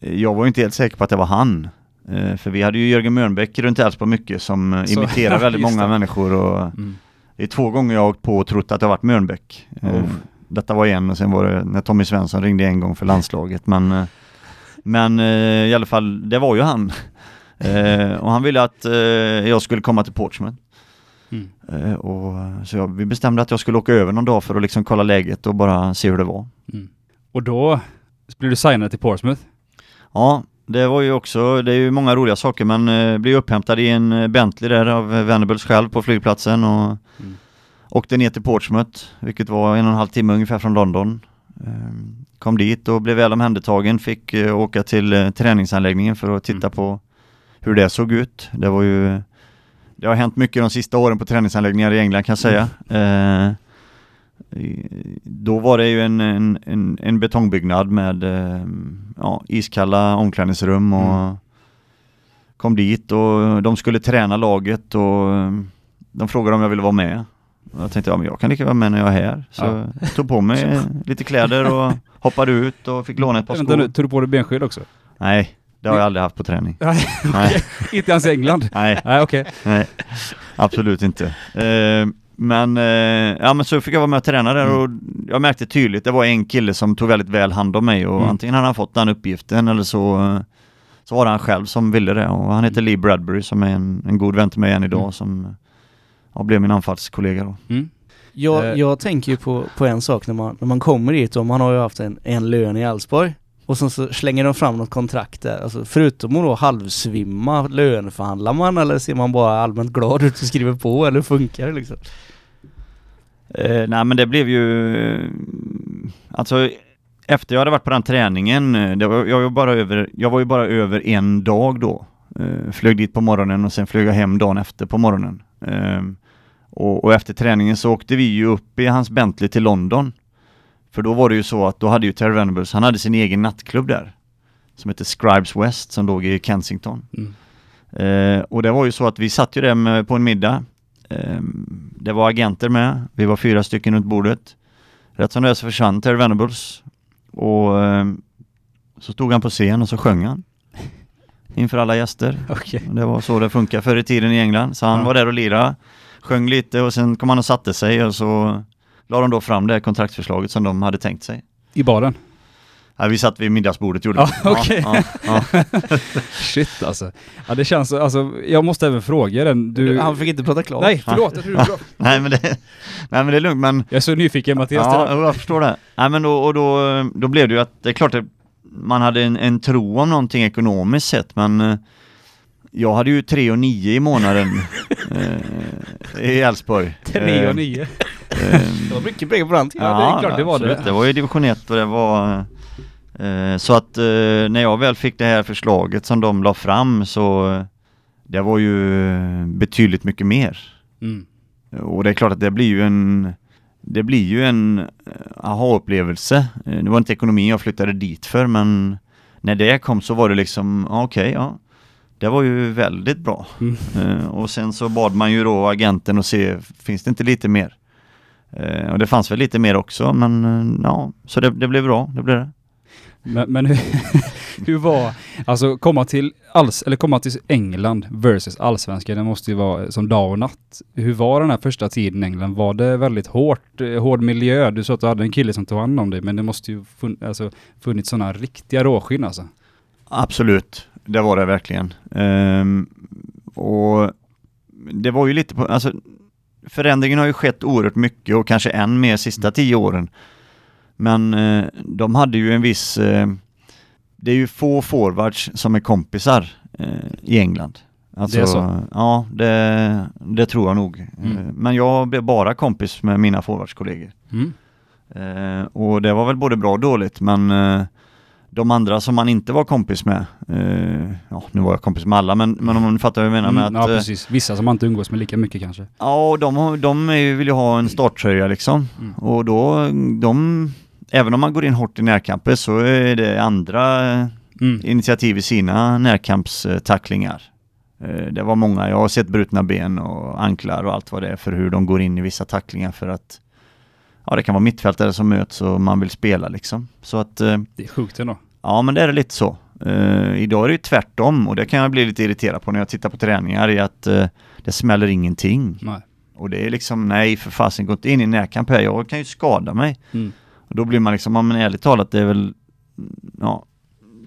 jag var inte helt säker på att det var han. Eh, för vi hade ju Jörgen Mörnbäck runt Elfsborg mycket som eh, så, imiterar väldigt många det. människor och mm. det är två gånger jag har åkt på och trott att det har varit Mörnbäck. Oh. Detta var en och sen var det när Tommy Svensson ringde en gång för landslaget men Men i alla fall, det var ju han. och han ville att jag skulle komma till Portsmouth. Mm. Eh, och, så jag, vi bestämde att jag skulle åka över någon dag för att liksom kolla läget och bara se hur det var. Mm. Och då blev du signad till Portsmouth? Ja, det var ju också, det är ju många roliga saker men eh, blev upphämtad i en eh, Bentley där av eh, Venables själv på flygplatsen och Mm. åkte ner till Portsmouth, vilket var en och en halv timme ungefär från London. Ehm, kom dit och blev väl omhändertagen, fick eh, åka till eh, träningsanläggningen för att titta Mm. på hur det såg ut. Det var ju det har hänt mycket de sista åren på träningsanläggningar i England kan jag säga. Eh, i- då var det ju en, en, en, en betongbyggnad med eh, ja, iskalla omklädningsrum och Mm. kom dit och de skulle träna laget och eh, de frågade om jag ville vara med. Och jag tänkte, ja men jag kan lika vara med när jag är här. Så Ja. jag tog på mig lite kläder och hoppade ut och fick låna ett par Vänta nu, skor. tog du på dig benskydd också? Nej, det har jag aldrig haft på träning. Nej, Nej, inte ens i England? nej. Nej, okej. Nej, absolut inte. Eh, men, eh, ja, men så fick jag vara med och träna där och jag märkte tydligt, det var en kille som tog väldigt väl hand om mig och Mm. antingen hade han fått den uppgiften eller så, eh, så var det han själv som ville det och han heter Lee Bradbury som är en, en god vän till mig än idag Mm. som ja, blev min anfallskollega då. Mm. Jag, Eh. jag tänker ju på, på en sak när man, när man kommer dit och man har ju haft en, en lön i Elfsborg och sen så slänger de fram något kontrakt där. Alltså förutom att då halvsvimma, löneförhandlar man eller ser man bara allmänt glad ut och skriver på eller funkar det liksom? Eh, nej men det blev ju, alltså efter jag hade varit på den träningen, eh, det var, jag, var bara över, jag var ju bara över en dag då. Eh, flög dit på morgonen och sen flög jag hem dagen efter på morgonen. Eh, och, och efter träningen så åkte vi ju upp i hans Bentley till London. För då var det ju så att då hade ju Terry Venables, han hade sin egen nattklubb där. Som heter Scribes West som låg i Kensington. Mm. Eh, och det var ju så att vi satt ju där med, på en middag. Eh, det var agenter med, vi var fyra stycken runt bordet. Rätt som det är så försvann Terry Venables. Och eh, så stod han på scen och så sjöng han. Inför alla gäster. Okej. Det var så det funkar förr i tiden i England. Så han Ja. var där och lirade, sjöng lite och sen kom han och satte sig och så la de då fram det kontraktsförslaget som de hade tänkt sig. I baren? Ja, vi satt vid middagsbordet gjorde Ja, vi. okej. Ja, ja, Shit alltså. Ja det känns, alltså jag måste även fråga den. Du... Han fick inte prata klart. Nej, förlåt. Jag, tror du... Nej, men det, nej men det är lugnt men jag är så nyfiken Mattias. Ja, jag förstår det. Nej men då, och då, då blev det ju att det är klart att man hade en, en tro om någonting ekonomiskt sett men eh, jag hade ju 3 och 9 i månaden eh, i Älvsborg. 3 och 9. Eh, Det var mycket pengar på den tiden. Ja, det är klart det var det. absolut. Det var ju division 1 och det var eh, så att eh, när jag väl fick det här förslaget som de la fram så det var ju betydligt mycket mer. Mm. Och det är klart att det blir ju en det blir ju en eh, aha-upplevelse. Eh, Det var inte ekonomin jag flyttade dit för men när det kom så var det liksom, okej, ja. Det var ju väldigt bra. Mm. Och sen så bad man ju då agenten att se, finns det inte lite mer? Eh, Och det fanns väl lite mer också men eh, ja, så det, det blev bra, det blev det. Men, men hur, hur var, alltså komma till, alls, eller komma till England versus allsvenskan, det måste ju vara som dag och natt. Hur var den här första tiden i England? Var det väldigt hårt, eh, hård miljö? Du sa att du hade en kille som tog hand om dig, men det måste ju fun, alltså, funnits sådana riktiga råskinn alltså. Absolut, det var det verkligen. Ehm, och det var ju lite på, alltså förändringen har ju skett oerhört mycket och kanske än mer sista tio åren. Men eh, de hade ju en viss, eh, det är ju få forwards som är kompisar eh, i England. Alltså, Det är så? Ja, det, det tror jag nog. Mm. Eh, Men jag blev bara kompis med mina forwardskollegor. Mm. Eh, och det var väl både bra och dåligt men eh, de andra som man inte var kompis med, eh, ja nu var jag kompis med alla men, men om man fattar vad jag menar med Mm, att ja eh, precis, vissa som man inte umgås med lika mycket kanske. Ja, och de, de vill ju ha en starttröja liksom. Mm. Och då, de, även om man går in hårt i närkamper så är det andra Mm. initiativ i sina närkampstacklingar. Eh, Det var många, jag har sett brutna ben och anklar och allt vad det är för hur de går in i vissa tacklingar för att Ja det kan vara mittfältare som möts och man vill spela liksom. Så att eh, Det är sjukt ändå. Ja men det är det lite så. Eh, idag är det ju tvärtom och det kan jag bli lite irriterad på när jag tittar på träningar i att eh, det smäller ingenting. Nej. Och det är liksom, nej för fasen, gå inte in i närkamp här, jag kan ju skada mig. Mm. Och då blir man liksom, ja men ärligt talat det är väl, ja,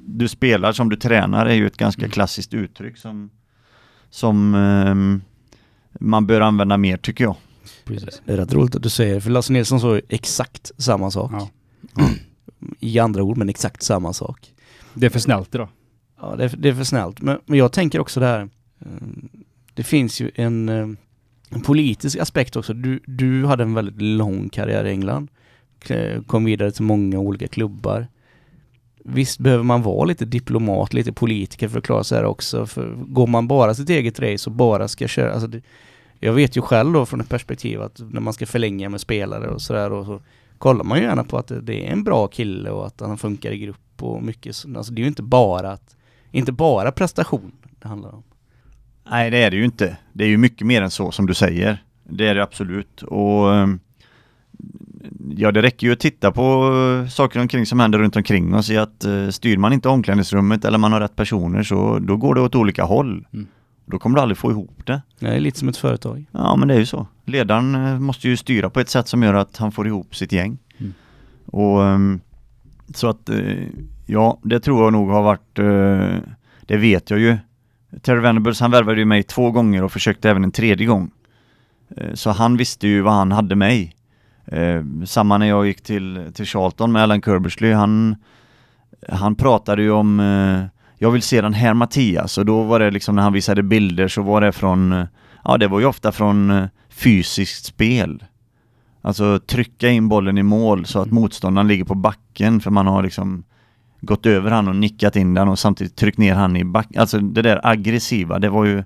du spelar som du tränar är ju ett ganska Mm. klassiskt uttryck som, som ehm, man bör använda mer tycker jag. Precis. Det är rätt roligt att du säger för Lasse Nilsson sa ju exakt samma sak. Ja. I andra ord, men exakt samma sak. Det är för snällt idag. Ja, det är, det är för snällt. Men, men jag tänker också där. eh, Det finns ju en, eh, en politisk aspekt också. Du, du hade en väldigt lång karriär i England. K- Kom vidare till många olika klubbar. Visst behöver man vara lite diplomat, lite politiker för att klara sig här också. För går man bara sitt eget race och bara ska köra, alltså det, jag vet ju själv då från ett perspektiv att när man ska förlänga med spelare och sådär och så kollar man ju gärna på att det, är en bra kille och att han funkar i grupp och mycket så- Alltså det är ju inte bara att, inte bara prestation det handlar om. Nej det är det ju inte. Det är ju mycket mer än så som du säger. Det är det absolut. Och ehm, Ja det räcker ju att titta på eh, saker omkring som händer runt omkring oss i att eh, styr man inte omklädningsrummet eller man har rätt personer så då går det åt olika håll. Mm. Då kommer du aldrig få ihop det. Det är lite som ett företag. Ja men det är ju så. Ledaren eh, måste ju styra på ett sätt som gör att han får ihop sitt gäng. Mm. Och ehm, så att eh, ja, det tror jag nog har varit, eh, det vet jag ju. Terry Venables han värvade ju mig två gånger och försökte även en tredje gång. Så han visste ju vad han hade mig. Samma när jag gick till, till Charlton med Alan Kerbersley, han, han pratade ju om jag vill se den här Mattias och då var det liksom när han visade bilder så var det från Ja det var ju ofta från eh, fysiskt spel. Alltså trycka in bollen i mål så att motståndaren ligger på backen för man har liksom gått över han och nickat in den och samtidigt tryckt ner han i backen. Alltså det där aggressiva, det var ju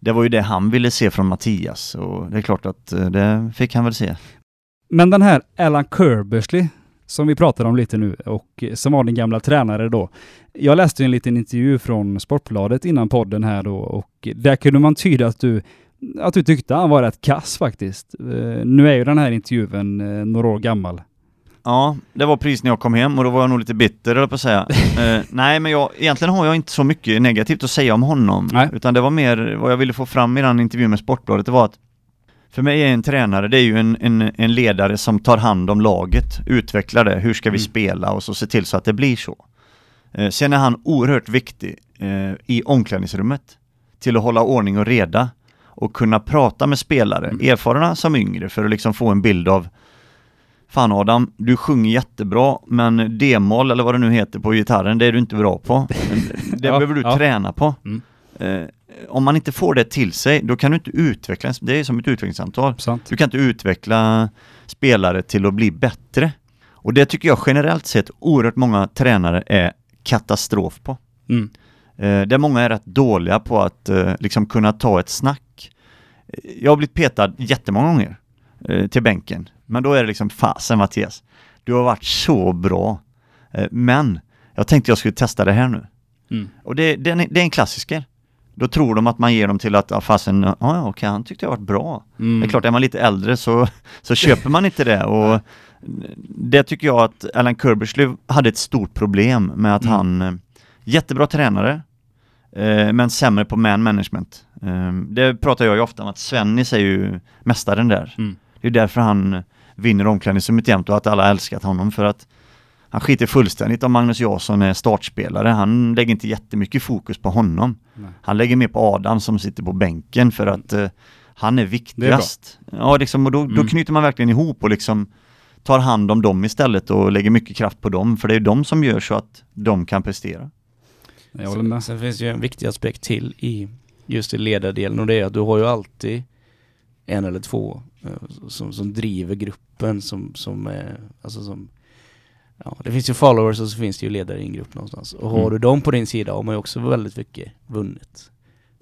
det var ju det han ville se från Mattias och det är klart att eh, det fick han väl se. Men den här Alan Kerbersley som vi pratar om lite nu och eh, som var din gamla tränare då. Jag läste en liten intervju från Sportbladet innan podden här då och där kunde man tyda att du att du tyckte han var rätt kass faktiskt. Eh, Nu är ju den här intervjun eh, några år gammal. Ja, det var precis när jag kom hem och då var jag nog lite bitter eller på att säga. eh, nej, men jag, egentligen har jag inte så mycket negativt att säga om honom. Nej. Utan det var mer vad jag ville få fram i den intervjun med Sportbladet, det var att för mig är en tränare, det är ju en, en, en ledare som tar hand om laget, utvecklar det, hur ska vi Mm. spela och så se till så att det blir så. Eh, sen är han oerhört viktig eh, i omklädningsrummet till att hålla ordning och reda och kunna prata med spelare, Mm. erfarna som yngre, för att liksom få en bild av Fan Adam, du sjunger jättebra men D-moll eller vad det nu heter på gitarren, det är du inte bra på. Det Ja, behöver du ja. träna på. Mm. Eh, om man inte får det till sig, då kan du inte utveckla, det är som ett utvecklingssamtal. Sant? Du kan inte utveckla spelare till att bli bättre. Och det tycker jag generellt sett oerhört många tränare är katastrof på. Mm. Eh, där många är rätt dåliga på att eh, liksom kunna ta ett snack. Eh, Jag har blivit petad jättemånga gånger eh, till bänken. Men då är det liksom fasen Mattias, du har varit så bra. Eh, men jag tänkte jag skulle testa det här nu. Mm. Och det, det, är en- det är en klassiker. Då tror de att man ger dem till att, ja fasen, ja ja, okej han tyckte jag varit bra. Mm. Det är klart, är man lite äldre så, så köper man inte det och det tycker jag att Alan Kerbersley hade ett stort problem med att Mm. han, eh, jättebra tränare, eh, men sämre på man management. Eh, det pratar jag ju ofta om att Svennis är ju mästaren där. Mm. Det är därför han vinner omklädningsrummet jämt och att alla älskat honom för att han skiter fullständigt om Magnus Jansson är startspelare. Han lägger inte jättemycket fokus på honom. Nej. Han lägger mer på Adam som sitter på bänken för att eh, han är viktigast. ja, liksom, och då, då Mm. knyter man verkligen ihop och liksom tar hand om dem istället och lägger mycket kraft på dem. För det är de som gör så att de kan prestera. Jag håller med. Sen finns ju en viktig aspekt till i just i ledardelen och det är att du har ju alltid en eller två eh, som, som driver gruppen som, som är, alltså som Ja, det finns ju followers och så finns det ju ledare i en grupp någonstans. Och har Mm. du dem på din sida har man ju också väldigt mycket vunnit.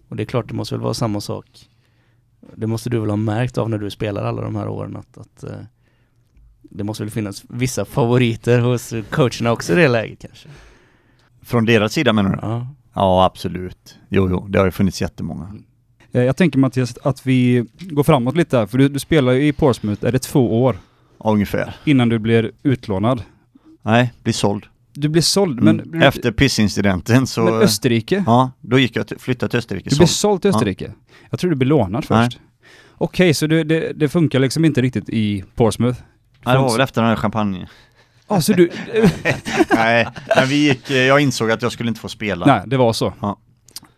Och det är klart, det måste väl vara samma sak. Det måste du väl ha märkt av när du spelar alla de här åren att, att eh, det måste väl finnas vissa favoriter hos coacherna också i det läget kanske. Från deras sida menar du? Ja. Ja, absolut. Jo, jo, det har ju funnits jättemånga. Eh, Jag tänker Mattias att vi går framåt lite här, för du, du spelar ju i Portsmouth, är det två år Ja, ungefär. innan du blir utlånad? Nej, bli såld. Du blir såld, men, Mm. Efter pissincidenten så... men Österrike? Ja, då gick jag till, flyttade till Österrike. Du blev såld. såld till Österrike? Jag tror du blev lånad först. Okej, så det, det, det funkar liksom inte riktigt i Portsmouth? Nej, det var väl efter den här champagne. Ja, så du... Nej, men vi gick, eh, jag insåg att jag skulle inte få spela. Nej, det var så. Ja.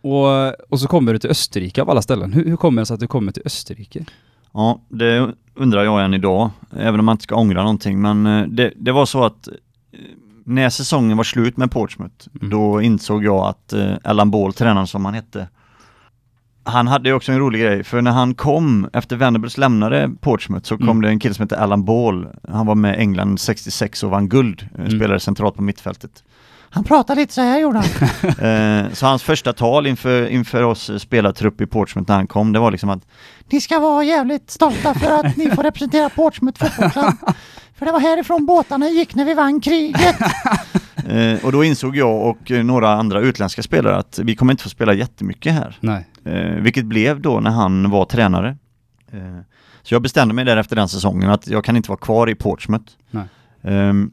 Och, och så kommer du till Österrike av alla ställen. Hur, hur kommer det sig att du kommer till Österrike? Ja, det undrar jag än idag, även om man inte ska ångra någonting. Men eh, det, det var så att eh, när säsongen var slut med Portsmouth, Mm. då insåg jag att eh, Ball, tränaren som han hette, han hade ju också en rolig grej, för när han kom, efter Venables lämnade Portsmouth, så kom Mm. det en kille som hette Alan Ball. Han var med England 66 och vann guld, eh, Mm. spelade centralt på mittfältet. Han pratade lite så här gjorde han. eh, så hans första tal inför, inför oss spelartrupp i Portsmouth när han kom, det var liksom att Ni ska vara jävligt stolta för att ni får representera Portsmouth fotbollsklubb. För det var härifrån båtarna gick när vi vann kriget. Eh, och då insåg jag och eh, några andra utländska spelare att vi kommer inte få spela jättemycket här. Nej. Eh, vilket blev då när han var tränare. Eh, så jag bestämde mig där efter den säsongen att jag kan inte vara kvar i Portsmouth. Nej. Ehm,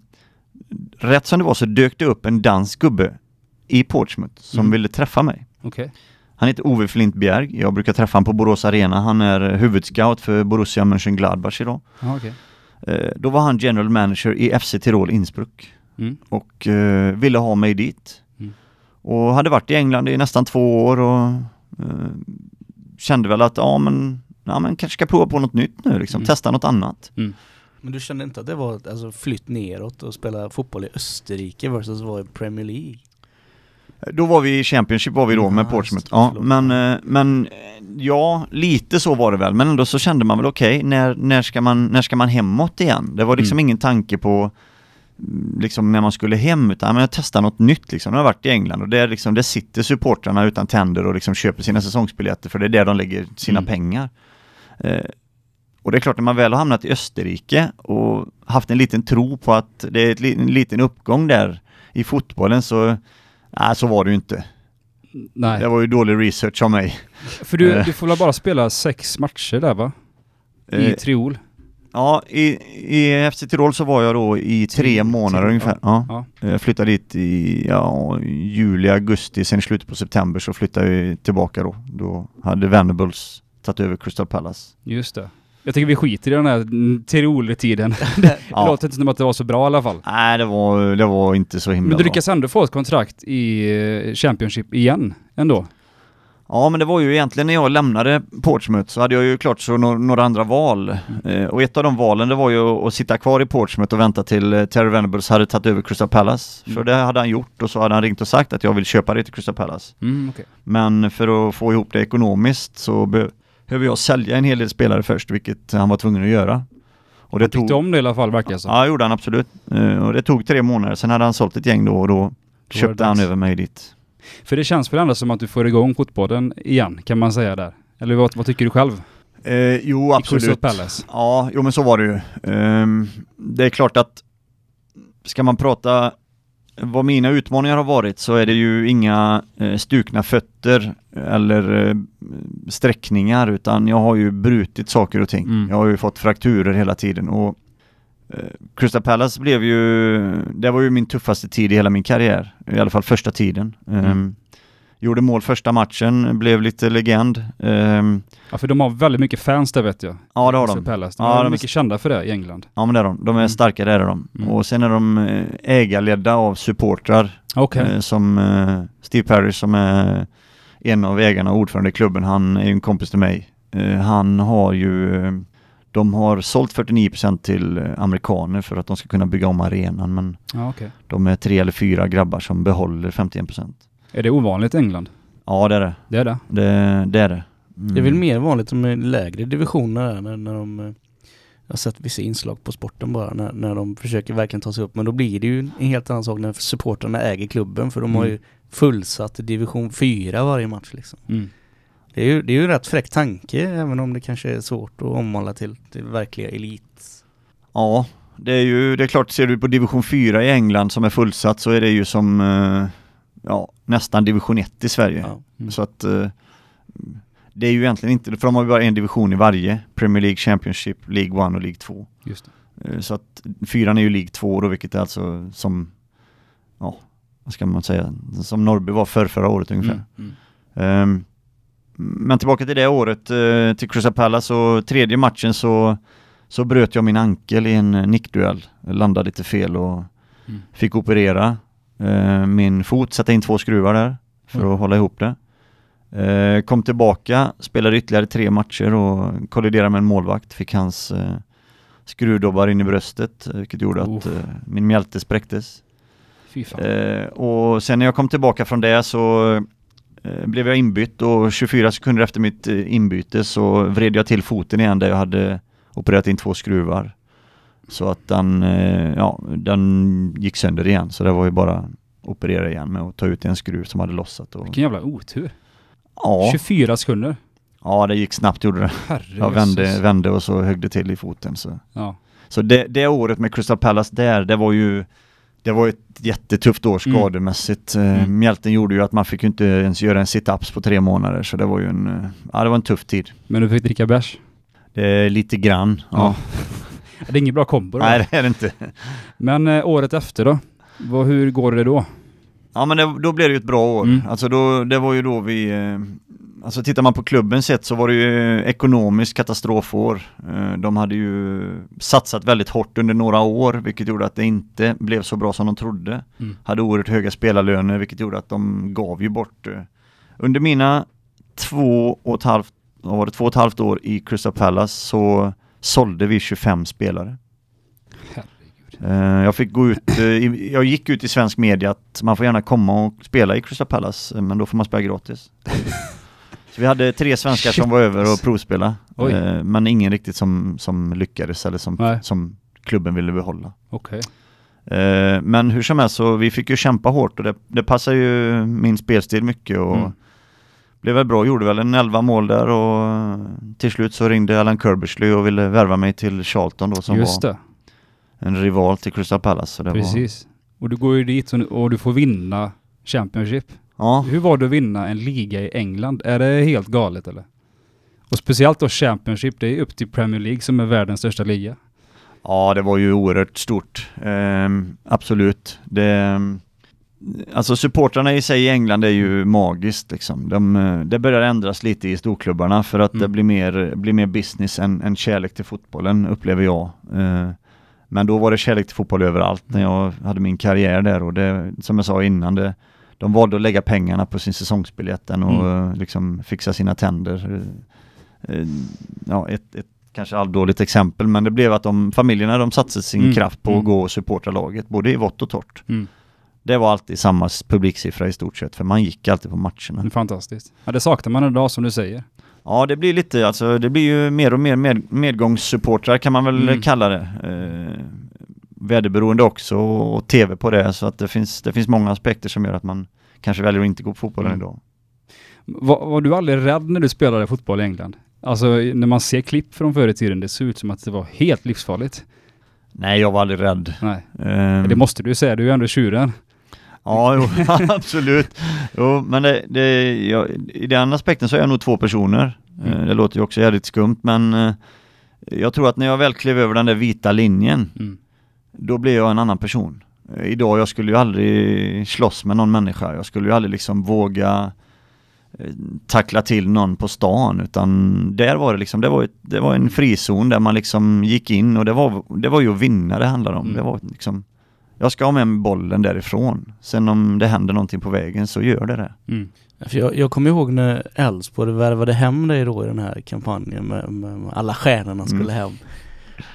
rätt som det var så dök det upp en dansk gubbe i Portsmouth som Mm. ville träffa mig. Okej. Han heter Ove Flintbjerg, jag brukar träffa honom på Borås Arena. Han är huvudscout för Borussia Mönchengladbach idag. Okej. Eh, då var han general manager i FC Tirol Innsbruck Mm. och eh, ville ha mig dit. Mm. Och hade varit i England i nästan två år och eh, kände väl att ja men, ja men kanske ska prova på något nytt nu liksom, Mm. testa något annat. Men du kände inte att det var alltså, flytt neråt och spela fotboll i Österrike versus vara i Premier League? Då var vi i Championship var vi då med Portsmouth. Ja, men, eh, men eh, ja, lite så var det väl. Men ändå så kände man väl okej, när, när, ska man, när ska man hemåt igen? Det var liksom Mm. ingen tanke på mm, liksom när man skulle hem utan men jag testar något nytt liksom. Nu har jag varit i England och där, liksom, där sitter supportrarna utan tänder och liksom köper sina säsongsbiljetter för det är där de lägger sina Mm. pengar. Eh, och det är klart när man väl har hamnat i Österrike och haft en liten tro på att det är ett, en liten uppgång där i fotbollen så, nej så var det ju inte. Nej. Det var ju dålig research av mig. För du, Eh. du får väl bara spela sex matcher där va? I Eh, Triol? ja, i, i FC Tirol så var jag då i tre månader ungefär. Ja. Ja. Jag flyttade dit i ja, juli, augusti, sen i slutet på september så flyttade vi tillbaka då. Då hade Venables tagit över Crystal Palace. Just det. Jag tycker vi skiter i den här mm, Tirol-tiden. Det Ja. låter inte som att det var så bra i alla fall. Nej, det var, det var inte så himla Men du bra. lyckas ändå få ett kontrakt i eh, Championship igen, ändå? Ja, men det var ju egentligen när jag lämnade Portsmouth så hade jag ju klart så några andra val. Eh, och ett av de valen det var ju att sitta kvar i Portsmouth och vänta till eh, Terry Venables hade tagit över Crystal Palace. För Mm. det hade han gjort och så hade han ringt och sagt att jag vill köpa det till Crystal Palace. Mm, okej. Men för att få ihop det ekonomiskt så behöver jag sälja en hel del spelare först, vilket han var tvungen att göra. Och det Han tyckte om det i alla fall, verkar det som. Ja, det gjorde han absolut. Eh, och det tog tre månader, sen hade han sålt ett gäng då och då det köpte han över mig dit. För det känns väl ändå som att du får igång fotbollen igen, kan man säga där. Eller vad, vad tycker du själv? Eh, jo, absolut. Ja, jo men så var det ju. Ehm, det är klart att ska man prata vad mina utmaningar har varit så är det ju inga eh, stukna fötter eller eh, sträckningar utan jag har ju brutit saker och ting. Mm. Jag har ju fått frakturer hela tiden och eh, Crystal Palace blev ju, det var ju min tuffaste tid i hela min karriär, i alla fall första tiden. Mm. Gjorde mål första matchen, blev lite legend. Ehm, Ja, för de har väldigt mycket fans där vet jag. ja det har de. Palace. De Ja, är de är- mycket kända för det i England. Ja men det är de. De är Mm. starka, det är de. Mm. Och sen är de eh, ägarledda av supportrar Okej. eh, som eh, Steve Parry som är en av ägarna och ordförande i klubben. Han är ju en kompis till mig. Eh, han har ju eh, de har sålt 49% till eh, amerikaner för att de ska kunna bygga om arenan men Ja, okej. de är tre eller fyra grabbar som behåller 51%. Är det ovanligt i England? Ja det är det. Det är det. Det, det är det. Mm. Det är väl mer vanligt med lägre divisioner när, när de jag har sett vissa inslag på sporten bara när, när de försöker verkligen ta sig upp men då blir det ju en helt annan sak när supportrarna äger klubben för de har Mm. ju fullsatt division 4 varje match liksom. Mm. Det är ju, det är ju en rätt fräck tanke även om det kanske är svårt att omvandla till, till verkliga elit. Ja, det är ju, det är klart, ser du på division 4 i England som är fullsatt så är det ju som eh, ja, nästan division 1 i Sverige. Ja. Mm. Så att eh, det är ju egentligen inte, för de har ju bara en division i varje. Premier League, Championship, League 1 och League 2. Just det. Eh, så att fyran är ju League 2 då, vilket är alltså som, ja, vad ska man säga, som Norrby var för förra året ungefär. Mm. Mm. Ehm, men tillbaka till det året, eh, till Crystal Palace och tredje matchen så, så bröt jag min ankel i en eh, nickduell. Jag landade lite fel och Mm. fick operera eh, min fot, sätta in två skruvar där för Mm. att hålla ihop det. Eh, kom tillbaka, spelade ytterligare tre matcher och kolliderade med en målvakt. Fick hans eh, skruvdobbar in i bröstet, vilket gjorde Oh. att min mjälte spräcktes. Eh, och sen när jag kom tillbaka från det så eh, blev jag inbytt och 24 sekunder efter mitt eh, inbyte så vred jag till foten igen där jag hade opererat in två skruvar. Så att den, eh, ja, den gick sönder igen så det var ju bara operera igen med att ta ut en skruv som hade lossat. Och, Vilken jävla otur. ja, 24 sekunder. ja, det gick snabbt gjorde det. Herre Jag vände, vände och så högg det till i foten. Så, Ja. så det, det året med Crystal Palace där, det var ju det var ett jättetufft år Mm. skademässigt. Eh, Mm. Mjälten gjorde ju att man fick inte ens göra en sit-ups på tre månader så det var ju en, eh, ja det var en tuff tid. Men du fick dricka bärs. Det är lite grann, ja. Det är ingen bra kombo då. Nej det är det inte. Men eh, året efter då? Vad, hur går det då? Ja men det, då blev det ju ett bra år. Mm. Alltså då, det var ju då vi, eh, alltså tittar man på klubben sett så var det ju ekonomiskt katastrofår. Eh, de hade ju satsat väldigt hårt under några år vilket gjorde att det inte blev så bra som de trodde. Mm. Hade oerhört höga spelarlöner vilket gjorde att de gav ju bort. Eh, under mina två och ett halvt, var det, två och ett halvt år i Crystal Palace så sålde vi 25 spelare. Eh, Jag fick gå ut, jag gick ut i svensk media att man får gärna komma och spela i Crystal Palace, men då får man spela gratis. Vi hade tre svenskar som var över och provspela, Oj. eh, men ingen riktigt som, som lyckades eller som, Nej. som klubben ville behålla. Okej. Eh, Men hur som helst så vi fick ju kämpa hårt och det, det passar ju min spelstil mycket och Mm. blev väl bra, gjorde väl en 11 mål där och till slut så ringde Alan Kirbersley och ville värva mig till Charlton då som Just var det. en rival till Crystal Palace. Så det Var, Precis. Och du går ju dit och, och du får vinna Championship. Ja, Hur var det att vinna en liga i England? Är det helt galet eller? Och speciellt då Championship, det är upp till Premier League som är världens största liga. Ja, det var ju oerhört stort. Ehm, absolut. Det, alltså supportrarna i sig i England är ju magiskt liksom. De, eh, det börjar ändras lite i storklubbarna för att det Mm. blir mer, blir mer business än, än kärlek till fotbollen, upplever jag. Eh, men då var det kärlek till fotboll överallt när jag hade min karriär där och det, som jag sa innan, det, de valde att lägga pengarna på sin säsongsbiljett än och Mm. eh, liksom fixa sina tänder. Eh, eh, Ja, ett, ett kanske halvdåligt exempel, men det blev att de familjerna de satsade sin Mm, kraft på mm. att gå och supporta laget, både i vått och torrt. Mm. Det var alltid samma publiksiffra i stort sett, för man gick alltid på matcherna. Fantastiskt. Ja, det saknar man idag som du säger. Ja, det blir lite, alltså det blir ju mer och mer med, medgångssupportrar kan man väl Mm. kalla det. Eh, väderberoende också och, tv på det, så att det finns, det finns många aspekter som gör att man kanske väljer att inte gå på fotbollen Mm. idag. Var, var du aldrig rädd när du spelade fotboll i England? Alltså när man ser klipp från förr i tiden, det ser ut som att det var helt livsfarligt. Nej, jag var aldrig rädd. Nej, Ehm, det måste du säga, du är ju ändå tjuren. Ja, jo, absolut. Jo, men det, det, jag, i den aspekten så är jag nog två personer. Eh, Mm. Det låter ju också jävligt skumt, men eh, jag tror att när jag väl klev över den där vita linjen, Mm. Då blev jag en annan person. Eh, Idag, jag skulle ju aldrig slåss med någon människa. Jag skulle ju aldrig liksom våga eh, tackla till någon på stan, utan där var det liksom, det var, ett, det var en frizon där man liksom gick in och det var, det var ju att vinna det handlade om. Mm. Det var liksom, jag ska ha med mig bollen därifrån. Sen om det händer någonting på vägen så gör det det. Mm. För jag, jag kommer ihåg när Elfsborg värvade hem dig då i den här kampanjen med, med, med alla stjärnorna skulle Mm. hem.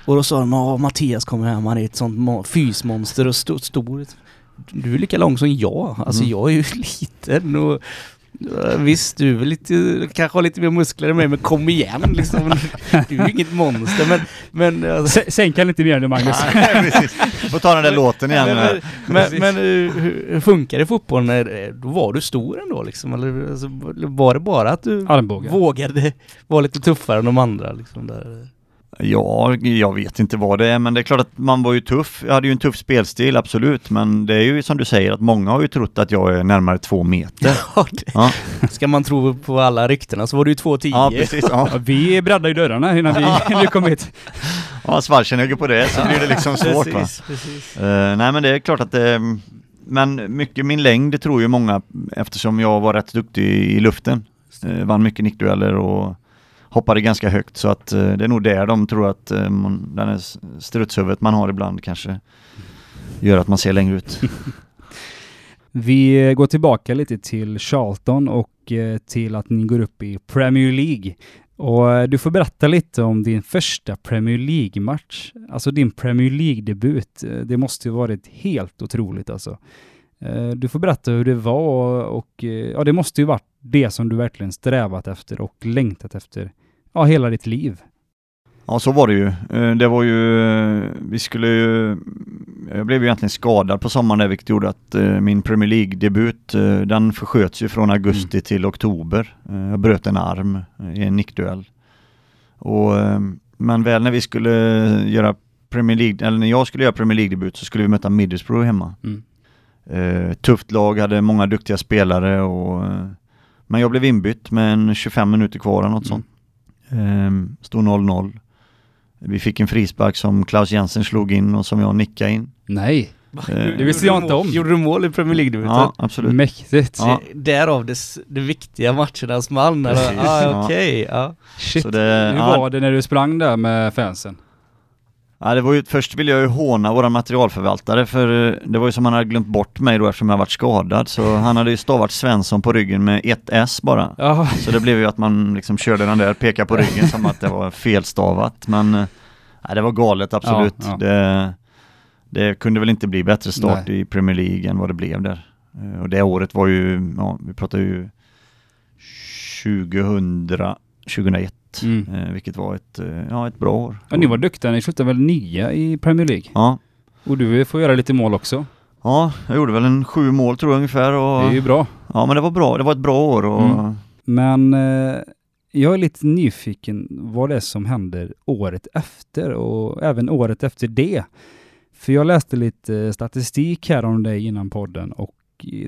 Och då sa de att Mattias kommer hem, han är ett sånt mo- fysmonster och st- stor. Du är lika lång som jag, alltså Mm. jag är ju liten och Ja, Visst, du är väl lite, kanske har lite mer muskler än mig, men kom igen liksom. Du är ju inget monster, men... men alltså, Sänk han lite mer nu Magnus. Precis. Får ta den där låten igen. men, men, men hur, hur funkar det i fotbollen? När- Då var du stor ändå liksom? Eller alltså, var det bara att du Armbåge. vågade vara lite tuffare än de andra liksom? Där? Ja, jag vet inte vad det är, men det är klart att man var ju tuff. Jag hade ju en tuff spelstil, absolut, men det är ju som du säger att många har ju trott att jag är närmare två meter. Ja, det- Ja, Ska man tro på alla ryktena så var du ju 2,10. ja precis. Ja. Ja, vi breddade ju dörrarna innan vi, vi kom hit. Ja, Schwarzenegger på det så blir det liksom svårt va. Precis, precis. Eh, nej men det är klart att det, men mycket min längd tror ju många eftersom jag var rätt duktig i luften. Uh, vann mycket nickdueller och hoppade ganska högt så att eh, det är nog där de tror att eh, man, den här strutshuvudet man har ibland kanske gör att man ser längre ut. Vi eh, går tillbaka lite till Charlton och eh, till att ni går upp i Premier League. Och eh, du får berätta lite om din första Premier League-match. Alltså din Premier League-debut. Eh, det måste ju varit helt otroligt alltså. Du får berätta hur det var och och ja, det måste ju varit det som du verkligen strävat efter och längtat efter ja, hela ditt liv. Ja, så var det ju. Eh, Det var ju, eh, vi skulle ju, jag blev ju egentligen skadad på sommaren där vilket gjorde att eh, min Premier League-debut, den försköts ju från augusti till oktober. Jag bröt en arm i en nickduell. Och, men väl när vi skulle göra Premier League, eller när jag skulle göra Premier League-debut så skulle vi möta Middlesbrough hemma. Mm. Tufft lag, hade många duktiga spelare och men jag blev inbytt med en 25 minuter kvar eller något Mm. sånt. Eh, stod 0-0. Vi fick en frispark som Klaus Jensen slog in och som jag nickade in. Nej, Eh, det visste jag inte om. Gjorde du mål i Premier League-debuten? Ja, absolut. Mäktigt. Ja. Därav det, det viktiga matchernas man? Precis, Ah, ja. okej, ja. Shit. Så det, Hur ja, var det när du sprang där med fansen? Ja, det var ju, först ville jag ju håna våra materialförvaltare för eh, det var ju som han hade glömt bort mig då eftersom jag varit skadad. Så han hade ju stavat Svensson på ryggen med ett S bara. Ja, Så det blev ju att man liksom körde den där, peka på ryggen som att det var felstavat. Men eh, nej, det var galet absolut. Ja, ja. Det, det kunde väl inte bli bättre start Nej. i Premier League än vad det blev där. Eh, Och det året var ju, ja vi pratar ju 2000, 2001. Mm. eh, Vilket var ett, eh, ja, ett bra år. ja ni var duktiga. Ni slutade väl nia i Premier League? Ja. Och du får göra lite mål också. ja, jag gjorde väl en sju mål tror jag ungefär. Och, Det är ju bra. Ja men det var bra, det var ett bra år och Mm. Men eh, jag är lite nyfiken vad det är som händer året efter och även året efter det. För jag läste lite statistik här om dig innan podden och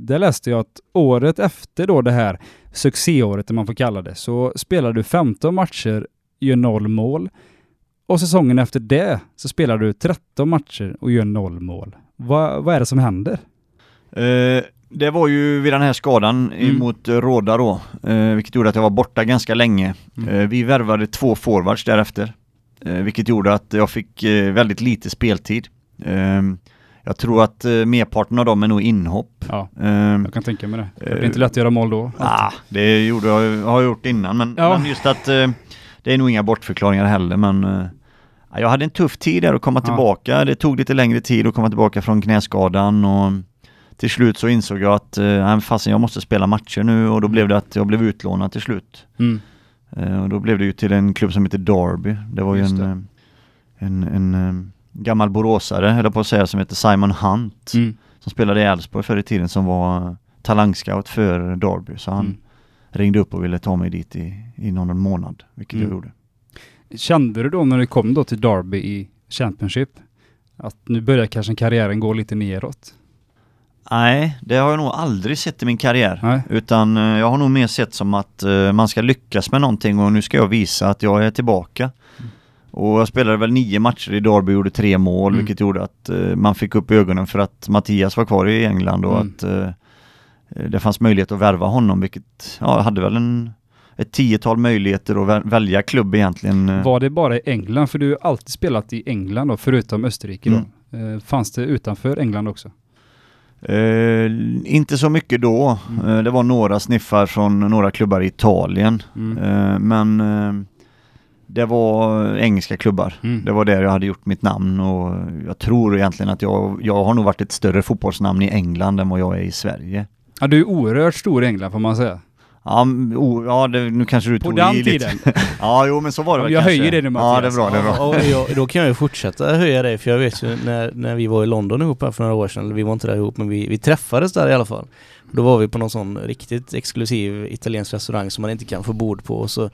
där läste jag att året efter då det här succéåret, om man får kalla det, så spelar du 15 matcher, gör noll mål. Och säsongen efter det så spelar du 13 matcher och gör noll mål. Vad, vad är det som händer? Eh, det var ju vid den här skadan Mm. emot eh, Råda då, eh, vilket gjorde att jag var borta ganska länge. Mm. Eh, vi värvade två forwards därefter, eh, vilket gjorde att jag fick eh, väldigt lite speltid. Eh, jag tror att eh, merparten av dem är nog inhopp. Ja, Eh, jag kan tänka mig det. Det blir inte lätt att göra mål då. ah, det gjorde jag, har jag gjort innan, men, Ja. men just att eh, det är nog inga bortförklaringar heller, men eh, ja, jag hade en tuff tid där att komma Ja. tillbaka. Det tog lite längre tid att komma tillbaka från knäskadan och till slut så insåg jag att eh, fasen, jag måste spela matcher nu och då blev det att jag blev utlånad till slut. Mm. Eh, och då blev det ju till en klubb som heter Derby. Det var ju Just en, eh, en, en, eh, gammal boråsare, höll jag på att säga, som heter Simon Hunt. Mm. Som spelade i Elfsborg förr i tiden som var talangscout för Derby. Så han Mm. ringde upp och ville ta mig dit i, i någon månad, vilket Mm. jag gjorde. Kände du då när du kom då till Derby i Championship att nu börjar kanske karriären gå lite neråt? Nej, det har jag nog aldrig sett i min karriär. Nej. Utan eh, jag har nog mer sett som att eh, man ska lyckas med någonting och nu ska jag visa att jag är tillbaka. Och jag spelade väl nio matcher i Derby och gjorde tre mål Mm. vilket gjorde att eh, man fick upp ögonen för att Mattias var kvar i England och Mm. att eh, det fanns möjlighet att värva honom vilket, ja, hade väl en ett tiotal möjligheter att väl- välja klubb egentligen. eh. Var det bara i England? För du har alltid spelat i England då, förutom Österrike då. Mm. Eh, fanns det utanför England också? Eh, inte så mycket då. Mm. Eh, det var några sniffar från några klubbar i Italien. Mm. Eh, men eh, det var engelska klubbar. Mm. Det var där jag hade gjort mitt namn och jag tror egentligen att jag, jag har nog varit ett större fotbollsnamn i England än vad jag är i Sverige. Ja, du är oerhört stor i England får man säga. Ja, o, ja det, nu kanske du På tog den i lite. tiden. Ja, jo men så var det jag kanske. höjer det nu, Ja, det är Mattias. bra, det är bra. Ja, och jag, då kan jag ju fortsätta höja dig för jag vet ju när, när vi var i London ihop här för några år sedan, eller vi var inte där ihop men vi, vi träffades där i alla fall. Då var vi på någon sån riktigt exklusiv italiensk restaurang som man inte kan få bord på och så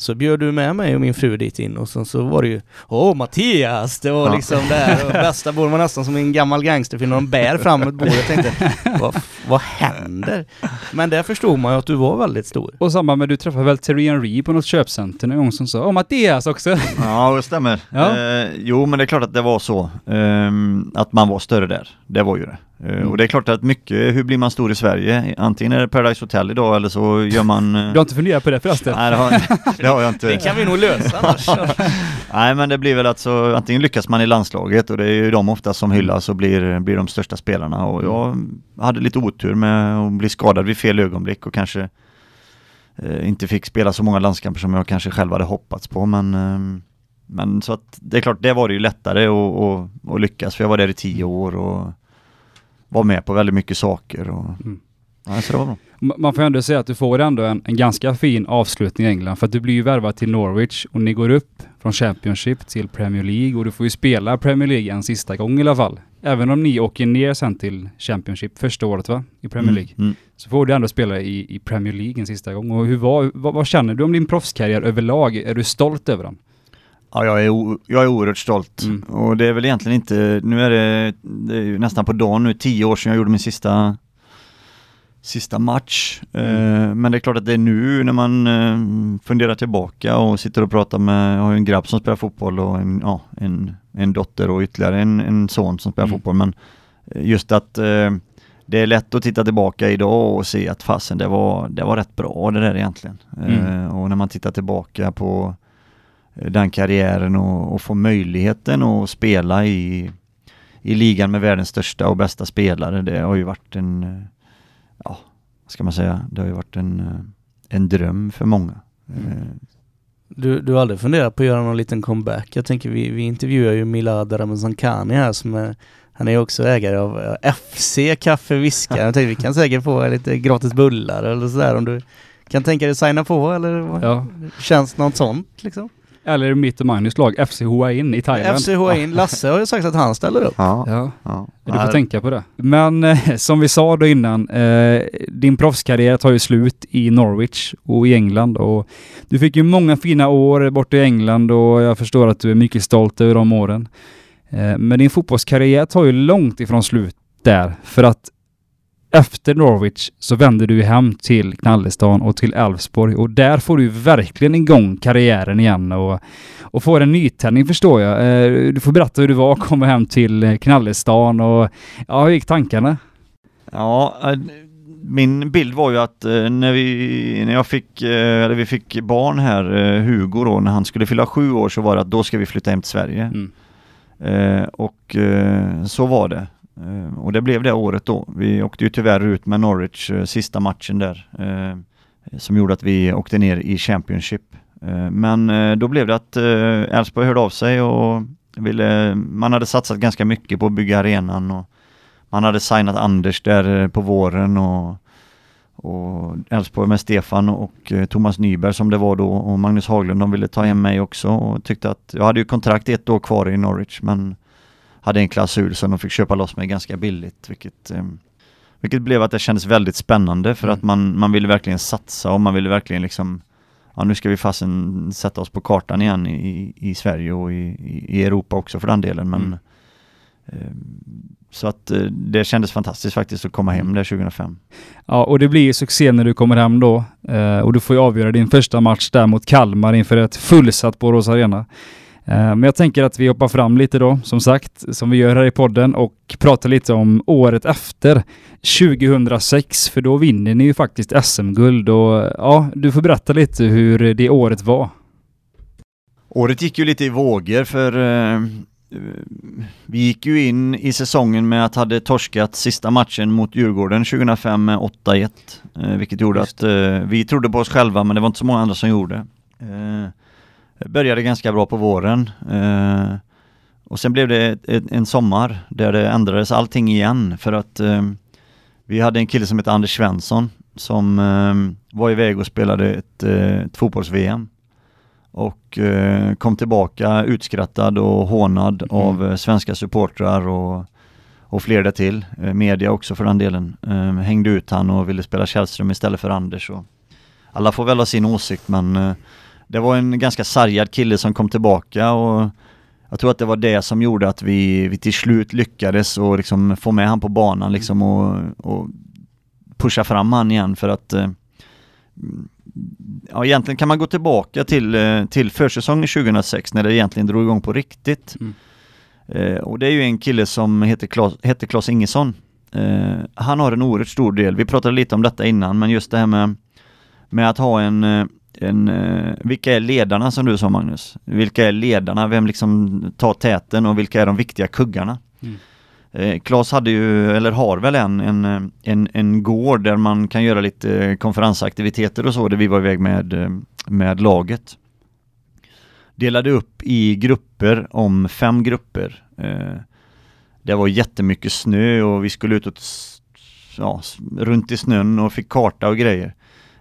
så bjöd du med mig och min fru dit in och sen så var det ju Åh Mattias! Det var Ja. liksom det här och bästa bordet var nästan som en gammal gangsterfilm när de bär fram ett bord. Jag tänkte, vad, vad händer? Men där förstod man ju att du var väldigt stor. Och samma med du träffade väl Terry Henry på något köpcenter någon gång som sa Åh Mattias också! Ja, det stämmer. Ja. Eh, jo, men det är klart att det var så. ehm, att man var större där. Det var ju det. Mm. Och det är klart att mycket, hur blir man stor i Sverige? Antingen är det Paradise Hotel idag eller så gör man... eh, Du har inte funderat på det förresten? Nej det har, det har jag inte. Det kan vi nog lösa annars. Nej men det blir väl alltså, antingen lyckas man i landslaget och det är ju de ofta som hyllas och blir, blir de största spelarna och jag hade lite otur med att bli skadad vid fel ögonblick och kanske eh, inte fick spela så många landskamper som jag kanske själv hade hoppats på men eh, men så att det är klart, det var det ju lättare att lyckas för jag var där i tio år och var med på väldigt mycket saker och Mm. ja, så det var bra. Man får ändå säga att du får ändå en, en ganska fin avslutning i England för att du blir ju värvad till Norwich och ni går upp från Championship till Premier League och du får ju spela Premier League en sista gång i alla fall. Även om ni åker ner sen till Championship första året va? I Premier League. Mm. Så får du ändå spela i, i Premier League en sista gång. Och hur var, vad, vad känner du om din proffskarriär överlag? Är du stolt över den? Ja, jag är, jag är oerhört stolt. Mm. Och det är väl egentligen inte, nu är det, det är nästan på dagen nu, tio år sedan jag gjorde min sista sista match. Eh, men det är klart att det är nu när man eh, funderar tillbaka och sitter och pratar med, jag har ju en grabb som spelar fotboll och en, ja, en, en dotter och ytterligare en, en son som spelar Mm. fotboll. Men eh, just att eh, det är lätt att titta tillbaka idag och se att fasen det var, det var rätt bra det där egentligen. Mm. Eh, och när man tittar tillbaka på den karriären och, och få möjligheten att spela i, i ligan med världens största och bästa spelare. Det har ju varit en, eh, ja, vad ska man säga, det har ju varit en, eh, en dröm för många. Eh, Du, du har aldrig funderat på att göra någon liten comeback? Jag tänker vi, vi intervjuar ju Milad Ramazankani här som är han är ju också ägare av eh, FC Kaffe Viskar. Jag tänkte vi kan säkert få lite gratis bullar eller sådär om du kan tänka dig signa på eller Ja. känns något sånt liksom? Eller mitt och Magnus lag, FC Hua In i Thailand. FC in Lasse har ju sagt att han ställer upp. ja, Ja. ja. Du får tänka på det. Men eh, som vi sa då innan, eh, din proffskarriär tar ju slut i Norwich och i England och du fick ju många fina år borta i England och jag förstår att du är mycket stolt över de åren. Eh, men din fotbollskarriär tar ju långt ifrån slut där för att efter Norwich så vänder du hem till Knallestan och till Elfsborg och där får du verkligen igång karriären igen och, och får en nytändning förstår jag. Eh, Du får berätta hur det var att komma hem till Knallestan och ja, hur gick tankarna? Ja, eh, min bild var ju att eh, när vi, när jag fick, eller vi fick barn här, Hugo då, när han skulle fylla sju år så var det att då ska vi flytta hem till Sverige. Mm. Och så var det. Ehm, och det blev det året då. Vi åkte ju tyvärr ut med Norwich eh, sista matchen där. Ehm, som gjorde att vi åkte ner i Championship. Ehm, men eh, då blev det att eh, Elfsborg hörde av sig och ville, man hade satsat ganska mycket på att bygga arenan och man hade signat Anders där på våren och och Elfsborg med Stefan och Thomas Nyberg som det var då och Magnus Haglund, de ville ta hem mig också och tyckte att jag hade ju kontrakt ett år kvar i Norwich men hade en klausul som de fick köpa loss mig ganska billigt vilket, eh, vilket blev att det kändes väldigt spännande för Mm. att man, man ville verkligen satsa och man ville verkligen liksom ja nu ska vi fasen sätta oss på kartan igen i, i Sverige och i, i Europa också för den delen men Mm. eh, så att eh, det kändes fantastiskt faktiskt att komma hem där 2005. Ja, och det blir ju succé när du kommer hem då. Eh, och du får ju avgöra din första match där mot Kalmar inför ett fullsatt Borås Arena. Eh, men jag tänker att vi hoppar fram lite då, som sagt, som vi gör här i podden och pratar lite om året efter, 2006, för då vinner ni ju faktiskt SM-guld och ja, du får berätta lite hur det året var. Året gick ju lite i vågor för eh, vi gick ju in i säsongen med att hade torskat sista matchen mot Djurgården 2005 med 8-1. Eh, vilket gjorde att eh, vi trodde på oss själva men det var inte så många andra som gjorde. Började ganska bra på våren. Eh, och sen blev det ett, en sommar där det ändrades allting igen för att eh, vi hade en kille som hette Anders Svensson som eh, var iväg och spelade ett, eh, ett fotbolls-VM och eh, kom tillbaka utskrattad och hånad Mm. av eh, svenska supportrar och, och fler därtill. Eh, media också för den delen. Hängde ut han och ville spela Källström istället för Anders. Och alla får väl ha sin åsikt men det var en ganska sargad kille som kom tillbaka och jag tror att det var det som gjorde att vi, vi till slut lyckades och liksom få med han på banan liksom och, och pusha fram han igen för att eh, Ja egentligen kan man gå tillbaka till, eh, till försäsongen 2006 när det egentligen drog igång på riktigt. Mm. Eh, och det är ju en kille som heter Klas, hette Klas Ingesson Eh, han har en oerhört stor del, vi pratade lite om detta innan, men just det här med, med att ha en, eh, en eh, vilka är ledarna som du sa Magnus? Vilka är ledarna? Vem liksom tar täten och vilka är de viktiga kuggarna? Mm. Eh, Klas hade ju, eller har väl en, en, eh, en, en gård där man kan göra lite konferensaktiviteter och så, där vi var iväg med, med laget. Delade upp i grupper om fem grupper. Eh, det var jättemycket snö och vi skulle ut och ja, runt i snön och fick karta och grejer.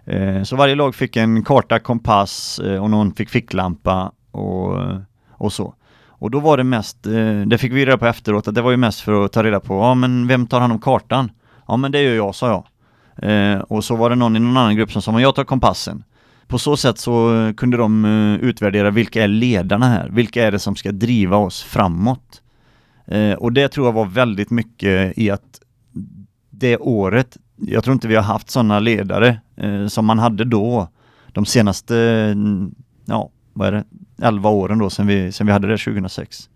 Eh, så varje lag fick en karta, kompass eh, och någon fick ficklampa och, och så. Och då var det mest, eh, det fick vi reda på efteråt, att det var ju mest för att ta reda på, ja men vem tar hand om kartan? Ja men det gör jag, sa jag. Och så var det någon i någon annan grupp som sa, men jag tar kompassen. På så sätt så kunde de utvärdera vilka är ledarna här? Vilka är det som ska driva oss framåt? Och det tror jag var väldigt mycket i att det året, jag tror inte vi har haft sådana ledare eh, som man hade då de senaste, mm, ja vad är det, 11 åren då sen vi, sen vi hade det 2006.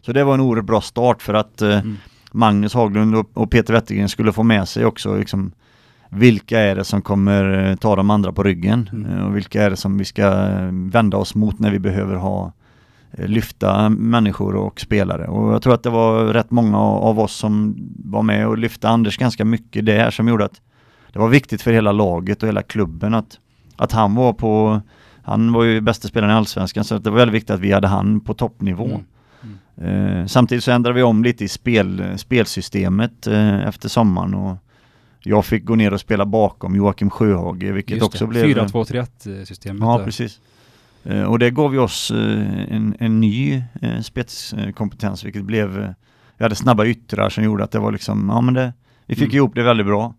Så det var en oerhört bra start för att eh, Mm. Magnus Haglund och, och Peter Wettergren skulle få med sig också liksom vilka är det som kommer eh, ta de andra på ryggen Mm. Eh, och vilka är det som vi ska eh, vända oss mot när vi behöver ha lyfta människor och spelare och jag tror att det var rätt många av oss som var med och lyfte Anders ganska mycket där som gjorde att det var viktigt för hela laget och hela klubben att, att han var på han var ju bästa spelaren i Allsvenskan så det var väldigt viktigt att vi hade han på toppnivå. Mm. Eh, samtidigt så ändrade vi om lite i spel, spelsystemet eh, efter sommaren och jag fick gå ner och spela bakom Joakim Sjöhage vilket också det. blev... 4-2-3-1 systemet Ja, där. precis. Eh, och det gav ju oss eh, en, en ny eh, spetskompetens vilket blev, vi hade snabba yttrar som gjorde att det var liksom, ja men det, vi fick Mm. ihop det väldigt bra.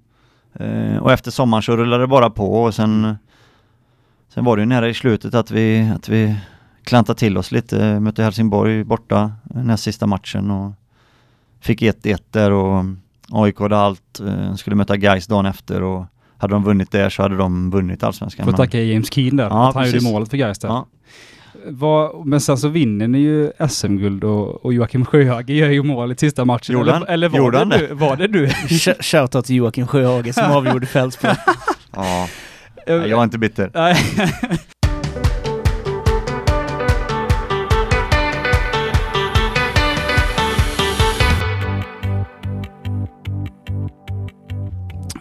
Och efter sommaren så rullade det bara på och sen, sen var det ju nära i slutet att vi, att vi klantade till oss lite, mötte Helsingborg borta näst sista matchen och fick 1-1 där och AIK hade allt, skulle möta Gais dagen efter och hade de vunnit där så hade de vunnit allsvenskan. Får tacka James Keen där, Ja, att han gjorde målet för Gais. Ja. Vad- men sen så vinner ni ju SM-guld och, och Joakim Sjöhage gör ju målet sista matchen. Gjorde eller, han? eller var, Gjorde det det? du, var det du? Sh- Shoutout till Joakim Sjöhage som avgjorde Fältspel. Ja, jag är inte bitter.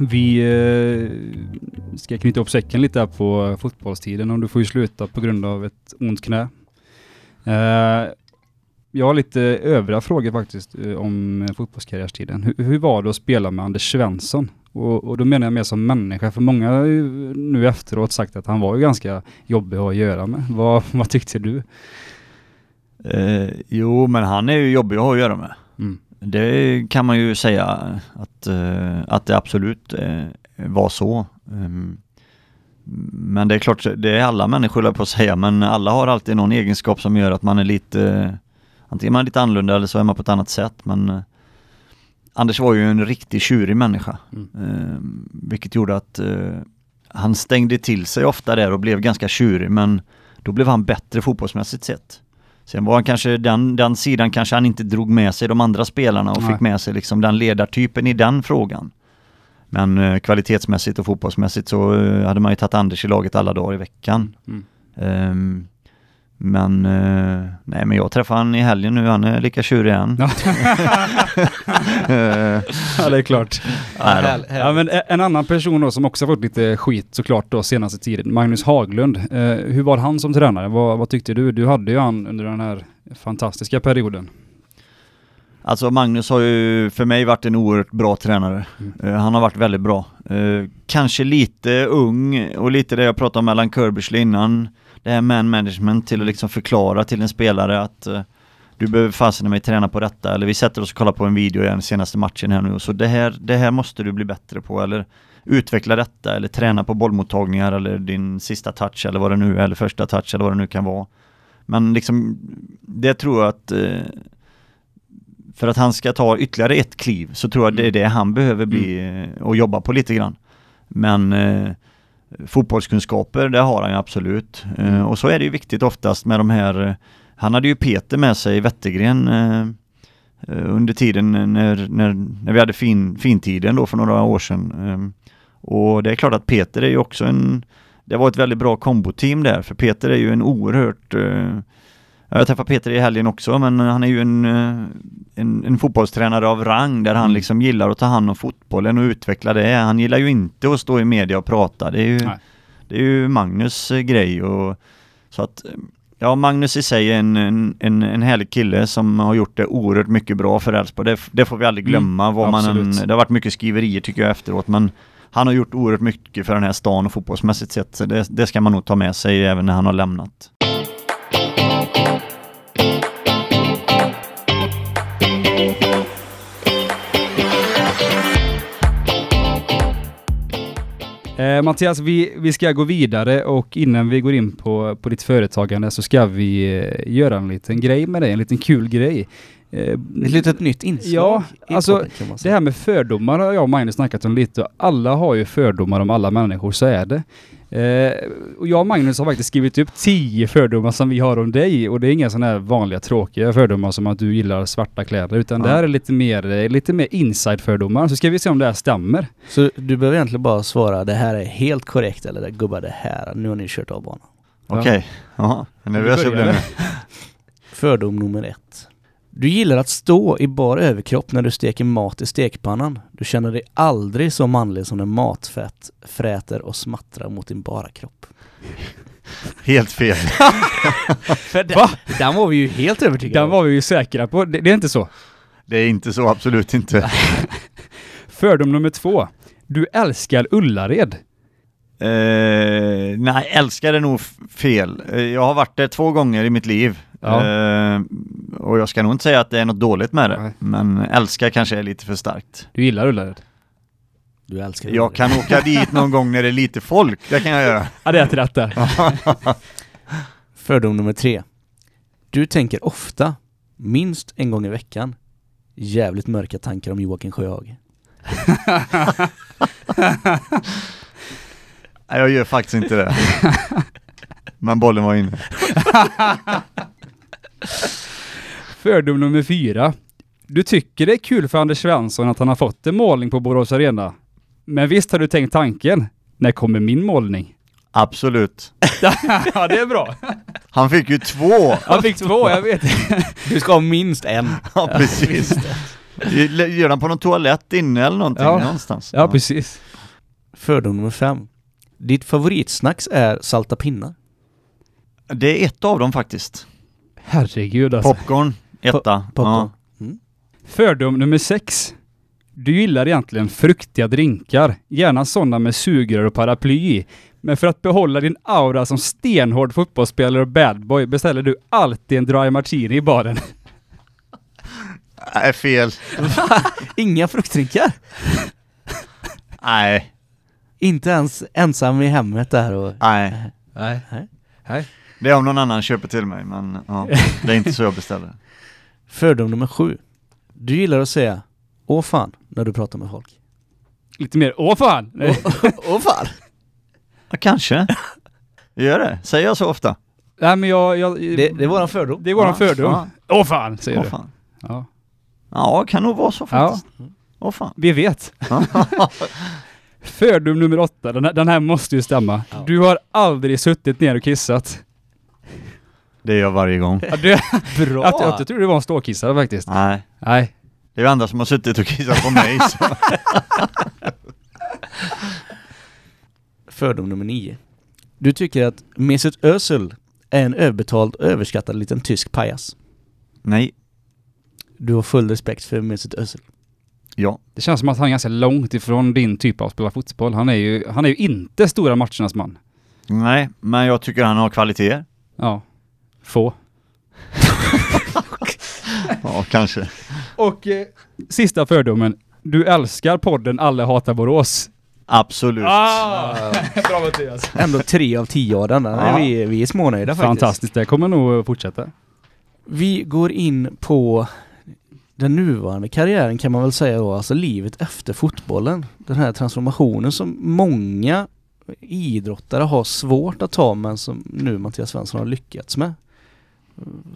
Vi eh, ska knyta upp säcken lite här på fotbollstiden och du får ju sluta på grund av ett ont knä. Eh, jag har lite övriga frågor faktiskt eh, om fotbollskarriärstiden. Hur, hur var det att spela med Anders Svensson? Och, och då menar jag mer som människa, för många har ju nu efteråt sagt att han var ju ganska jobbig att göra med. Vad, vad tyckte du? Eh, jo, men han är ju jobbig att ha att göra med. Mm. Det kan man ju säga att, eh, att det absolut eh, var så. Ehm, men det är klart, det är alla människor på att säga, men alla har alltid någon egenskap som gör att man är lite, antingen man är lite annorlunda eller så är man på ett annat sätt. Men eh, Anders var ju en riktigt tjurig människa, Mm. Ehm, vilket gjorde att han stängde till sig ofta där och blev ganska tjurig, men då blev han bättre fotbollsmässigt sett. Sen var han kanske, den, den sidan kanske han inte drog med sig de andra spelarna och Nej. fick med sig liksom den ledartypen i den frågan. Men eh, kvalitetsmässigt och fotbollsmässigt så eh, hade man ju tagit Anders i laget alla dagar i veckan. Mm. Ehm, men, eh, nej men jag träffade han i helgen nu, han är lika tjurig än. Ja. Eh, ja, det är klart. nej. Ja, men e- en annan person då som också har fått lite skit såklart då senaste tiden, Magnus Haglund. Eh, hur var han som tränare? Vad, vad tyckte du? Du hade ju han under den här fantastiska perioden. Alltså Magnus har ju för mig varit en oerhört bra tränare. Mm. Eh, han har varit väldigt bra. Eh, kanske lite ung och lite det jag pratade om mellan Kirbysley innan. Det här man management till att liksom förklara till en spelare att eh, du behöver fasen mig träna på detta eller vi sätter oss och kollar på en video i den senaste matchen här nu så det här, det här måste du bli bättre på eller utveckla detta eller träna på bollmottagningar eller din sista touch eller vad det nu är eller första touch eller vad det nu kan vara. Men liksom det tror jag att eh, för att han ska ta ytterligare ett kliv så tror jag det är det han behöver bli eh, och jobba på lite grann. Men eh, fotbollskunskaper, det har han ju absolut. Mm. och så är det ju viktigt oftast med de här, eh, han hade ju Peter med sig, Wettergren, eh, under tiden när, när, när vi hade fin, fintiden då för några år sedan. Och det är klart att Peter är ju också en, det var ett väldigt bra komboteam där, för Peter är ju en oerhört jag träffade Peter i helgen också, men han är ju en, eh, en, en fotbollstränare av rang där han liksom gillar att ta hand om fotbollen och utveckla det. Han gillar ju inte att stå i media och prata. Det är ju, Nej. det är ju Magnus eh, grej och så att Ja, Magnus i sig är en, en, en, en härlig kille som har gjort det oerhört mycket bra för Elfsborg. Det, det får vi aldrig glömma. Mm, vad man absolut. det har varit mycket skriverier tycker jag efteråt, men han har gjort oerhört mycket för den här stan och fotbollsmässigt sett. Så det, det ska man nog ta med sig även när han har lämnat. Eh, Mattias, vi, vi ska gå vidare och innan vi går in på, på ditt företagande så ska vi eh, göra en liten grej med dig, en liten kul grej. Eh, Ett litet nytt inslag Ja, i alltså, podden, Det här med fördomar har jag och Magnus snackat om lite och alla har ju fördomar om alla människor, så är det. Eh, och jag och Magnus har faktiskt skrivit upp tio fördomar som vi har om dig och det är inga sådana här vanliga tråkiga fördomar som att du gillar svarta kläder utan det Ja. här är lite mer, eh, lite mer inside-fördomar. Så ska vi se om det här stämmer. Så du behöver egentligen bara svara det här är helt korrekt eller det gubbar det här, nu har ni kört av banan. Ja. Okej, ja, nervös jag blev nu. Fördom nummer ett. Du gillar att stå i bar överkropp när du steker mat i stekpannan. Du känner dig aldrig så manlig som när matfett fräter och smattrar mot din bara kropp. Helt fel. För den, den var vi ju helt övertygade Den var vi ju säkra på, det, det är inte så. Det är inte så, absolut inte. Fördom nummer två. Du älskar Ullared. Eh, nej, älskar är nog fel. Eh, jag har varit där två gånger i mitt liv. Ja. Eh, och jag ska nog inte säga att det är något dåligt med det. Nej. Men älskar kanske är lite för starkt. Du gillar Ullared? Du älskar Jag det. kan åka dit någon gång när det är lite folk. Det kan jag göra. Ja, det är rätt där. Fördom nummer tre. Du tänker ofta, minst en gång i veckan, jävligt mörka tankar om Joakim Sjöhage. Nej, jag gör faktiskt inte det. Men bollen var inne. Fördom nummer fyra. Du tycker det är kul för Anders Svensson att han har fått en målning på Borås Arena. Men visst har du tänkt tanken? När kommer min målning? Absolut. ja, det är bra. Han fick ju två. Han fick två, jag vet. Du ska ha minst en. Ja, precis. Gör han på någon toalett inne eller någonting Ja. någonstans? Ja, precis. Fördom nummer fem. Ditt favoritsnacks är salta pinnar. Det är ett av dem faktiskt. Herregud alltså. Popcorn, etta. Popcorn. Ja. Fördom nummer sex. Du gillar egentligen fruktiga drinkar, gärna sådana med sugrör och paraply i. Men för att behålla din aura som stenhård fotbollsspelare och badboy beställer du alltid en dry martini i baren. Nej, fel. Inga fruktdrinkar. Nej, Inte ens ensam i hemmet där och... nej. Nej. Nej. Det är om någon annan köper till mig, men ja, det är inte så jag beställer. Fördom nummer sju. Du gillar att säga Åh fan när du pratar med folk. Lite mer, åh fan! Åh fan! Ja, kanske. Gör det? Säger jag så ofta? Nej men jag... jag Det, det är våran fördom. det är våran Ja, fördom. ja. Åh fan, säger Åh du. fan. Ja. Ja, kan nog vara så ja, faktiskt. Åh fan. vi vet. Fördom nummer åtta, den här, den här måste ju stämma. Ja. Du har aldrig suttit ner och kissat. Det gör jag varje gång. Ja, du, Bra! jag, jag tror du var en ståkissare faktiskt. Nej, Nej. det är ju andra som har suttit och kissat på mig. Så. Fördom nummer nio. Du tycker att Mesut Özil är en överbetald och överskattad liten tysk pajas. Nej, Du har full respekt för Mesut Özil. ja. Det känns som att han är ganska långt ifrån din typ av att spela fotboll. Han är ju, han är ju inte stora matchernas man. Nej, men jag tycker han har kvaliteter. Ja. Få. Ja, kanske. Och eh, sista fördomen. Du älskar podden Alla hatar Borås. Absolut. Ah! Bra Mattias. Ändå tre av tio av den. Ja. Vi, vi är smånöjda faktiskt. Fantastiskt, det kommer nog fortsätta. Vi går in på den nuvarande karriären kan man väl säga då, alltså livet efter fotbollen. Den här transformationen som många idrottare har svårt att ta men som nu Mattias Svensson har lyckats med.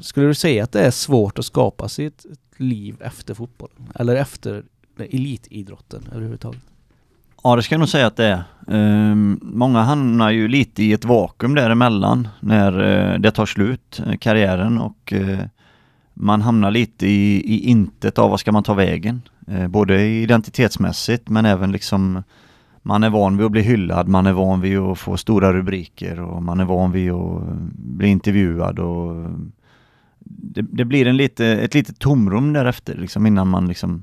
Skulle du säga att det är svårt att skapa sig ett, ett liv efter fotbollen? Eller efter elitidrotten överhuvudtaget? Ja, det ska jag nog säga att det är. Ehm, många hamnar ju lite i ett vakuum däremellan när eh, det tar slut, eh, karriären och eh, man hamnar lite i, i intet av vad ska man ta vägen. Eh, både identitetsmässigt men även liksom man är van vid att bli hyllad, man är van vid att få stora rubriker och man är van vid att bli intervjuad och det, det blir en lite, ett litet tomrum därefter liksom innan man liksom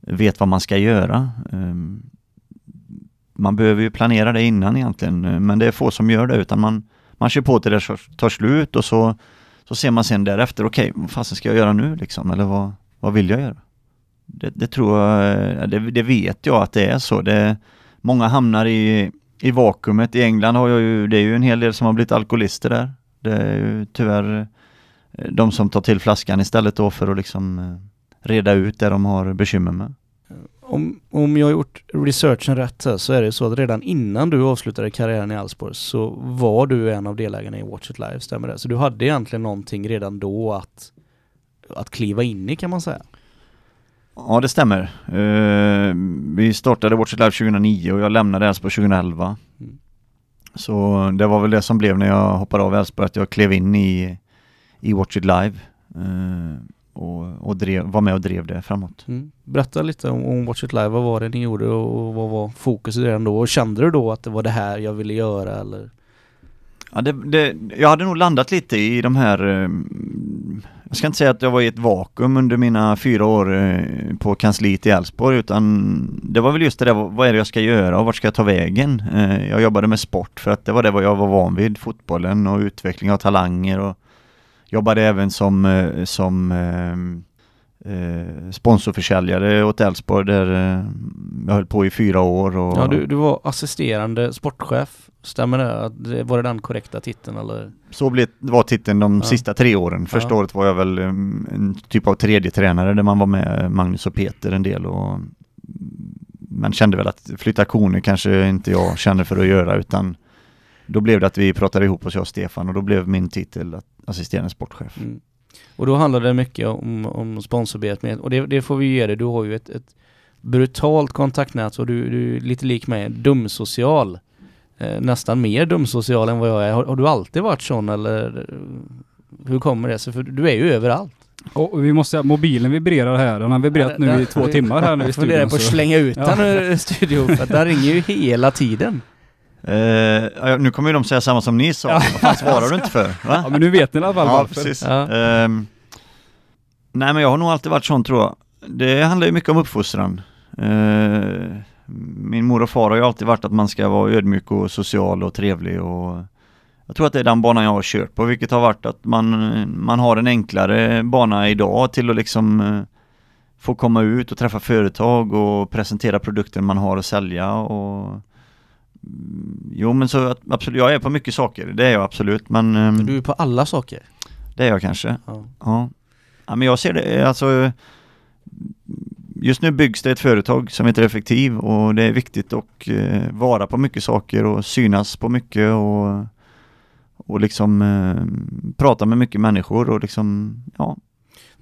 vet vad man ska göra. Ehm, man behöver ju planera det innan egentligen, eh, men det är få som gör det utan man, man kör på till det tar slut och så, så ser man sen därefter, okej, okay, vad fasen ska jag göra nu liksom? Eller vad, vad vill jag göra? Det, det tror jag, det, det, vet jag att det är så. Det, många hamnar i, i vakuumet. I England har jag ju, det är ju en hel del som har blivit alkoholister där. Det är ju tyvärr de som tar till flaskan istället då för att liksom eh, reda ut det de har bekymmer med. Om, om jag har gjort researchen rätt här så är det så att redan innan du avslutade karriären i Elfsborg så var du en av delägarna i Watch It Live, stämmer det? Så du hade egentligen någonting redan då att, att kliva in i kan man säga? Ja det stämmer. Uh, vi startade Watch It Live 2009 och jag lämnade Elfsborg 2011. Mm. Så det var väl det som blev när jag hoppade av Elfsborg, att jag klev in i, i Watch It Live. Uh, och, och drev, var med och drev det framåt. Mm. Berätta lite om, om Watch It Live, vad var det ni gjorde och vad var fokuset redan då? Och kände du då att det var det här jag ville göra eller? Ja, det, det, jag hade nog landat lite i de här eh, jag ska inte säga att jag var i ett vakuum under mina fyra år eh, på kansliet i Älvsborg utan det var väl just det där, vad är det jag ska göra och vart ska jag ta vägen? Eh, jag jobbade med sport för att det var det jag var van vid, fotbollen och utveckling av talanger och jobbade även som, eh, som eh, sponsorförsäljare åt Elfsborg där eh, jag höll på i fyra år. Och... Ja, du, du var assisterande sportchef, stämmer det? Var det den korrekta titeln eller? Så blev, var titeln de ja. sista tre åren. Första ja. året var jag väl en typ av tredje tränare där man var med Magnus och Peter en del och men kände väl att flytta koner kanske inte jag känner för att göra utan då blev det att vi pratade ihop oss jag och Stefan och då blev min titel assisterande sportchef. Mm. Och då handlar det mycket om, om sponsorarbete och det, det, får vi ge dig. Du har ju ett, ett brutalt kontaktnät och du, du är lite lik mig, dumsocial. Eh, nästan mer dumsocial än vad jag är. Har, har, du alltid varit sån eller hur kommer det sig? För du är ju överallt. Och vi måste säga, mobilen vibrerar här. Den har vibrerat ja, nu i två timmar här nu i studion. Jag på att slänga ut ja. den ur studion för den ringer ju hela tiden. Uh, nu kommer ju de säga samma som ni sa, vad fan svarar du inte för? Va? Ja men nu vet ni i alla fall ja, varför. Precis. Ja. Uh, nej men jag har nog alltid varit sån tror jag. Det handlar ju mycket om uppfostran. Uh, min mor och far har ju alltid varit att man ska vara ödmjuk och social och trevlig och jag tror att det är den banan jag har kört på, vilket har varit att man, man har en enklare bana idag till att liksom uh, få komma ut och träffa företag och presentera produkter man har att sälja och Jo men så absolut, jag är på mycket saker, det är jag absolut men... Ehm, du är på alla saker? Det är jag kanske, ja. ja. ja men jag ser det, alltså Just nu byggs det ett företag som heter Effektiv och det är viktigt att eh, vara på mycket saker och synas på mycket och, och liksom eh, prata med mycket människor och liksom, ja,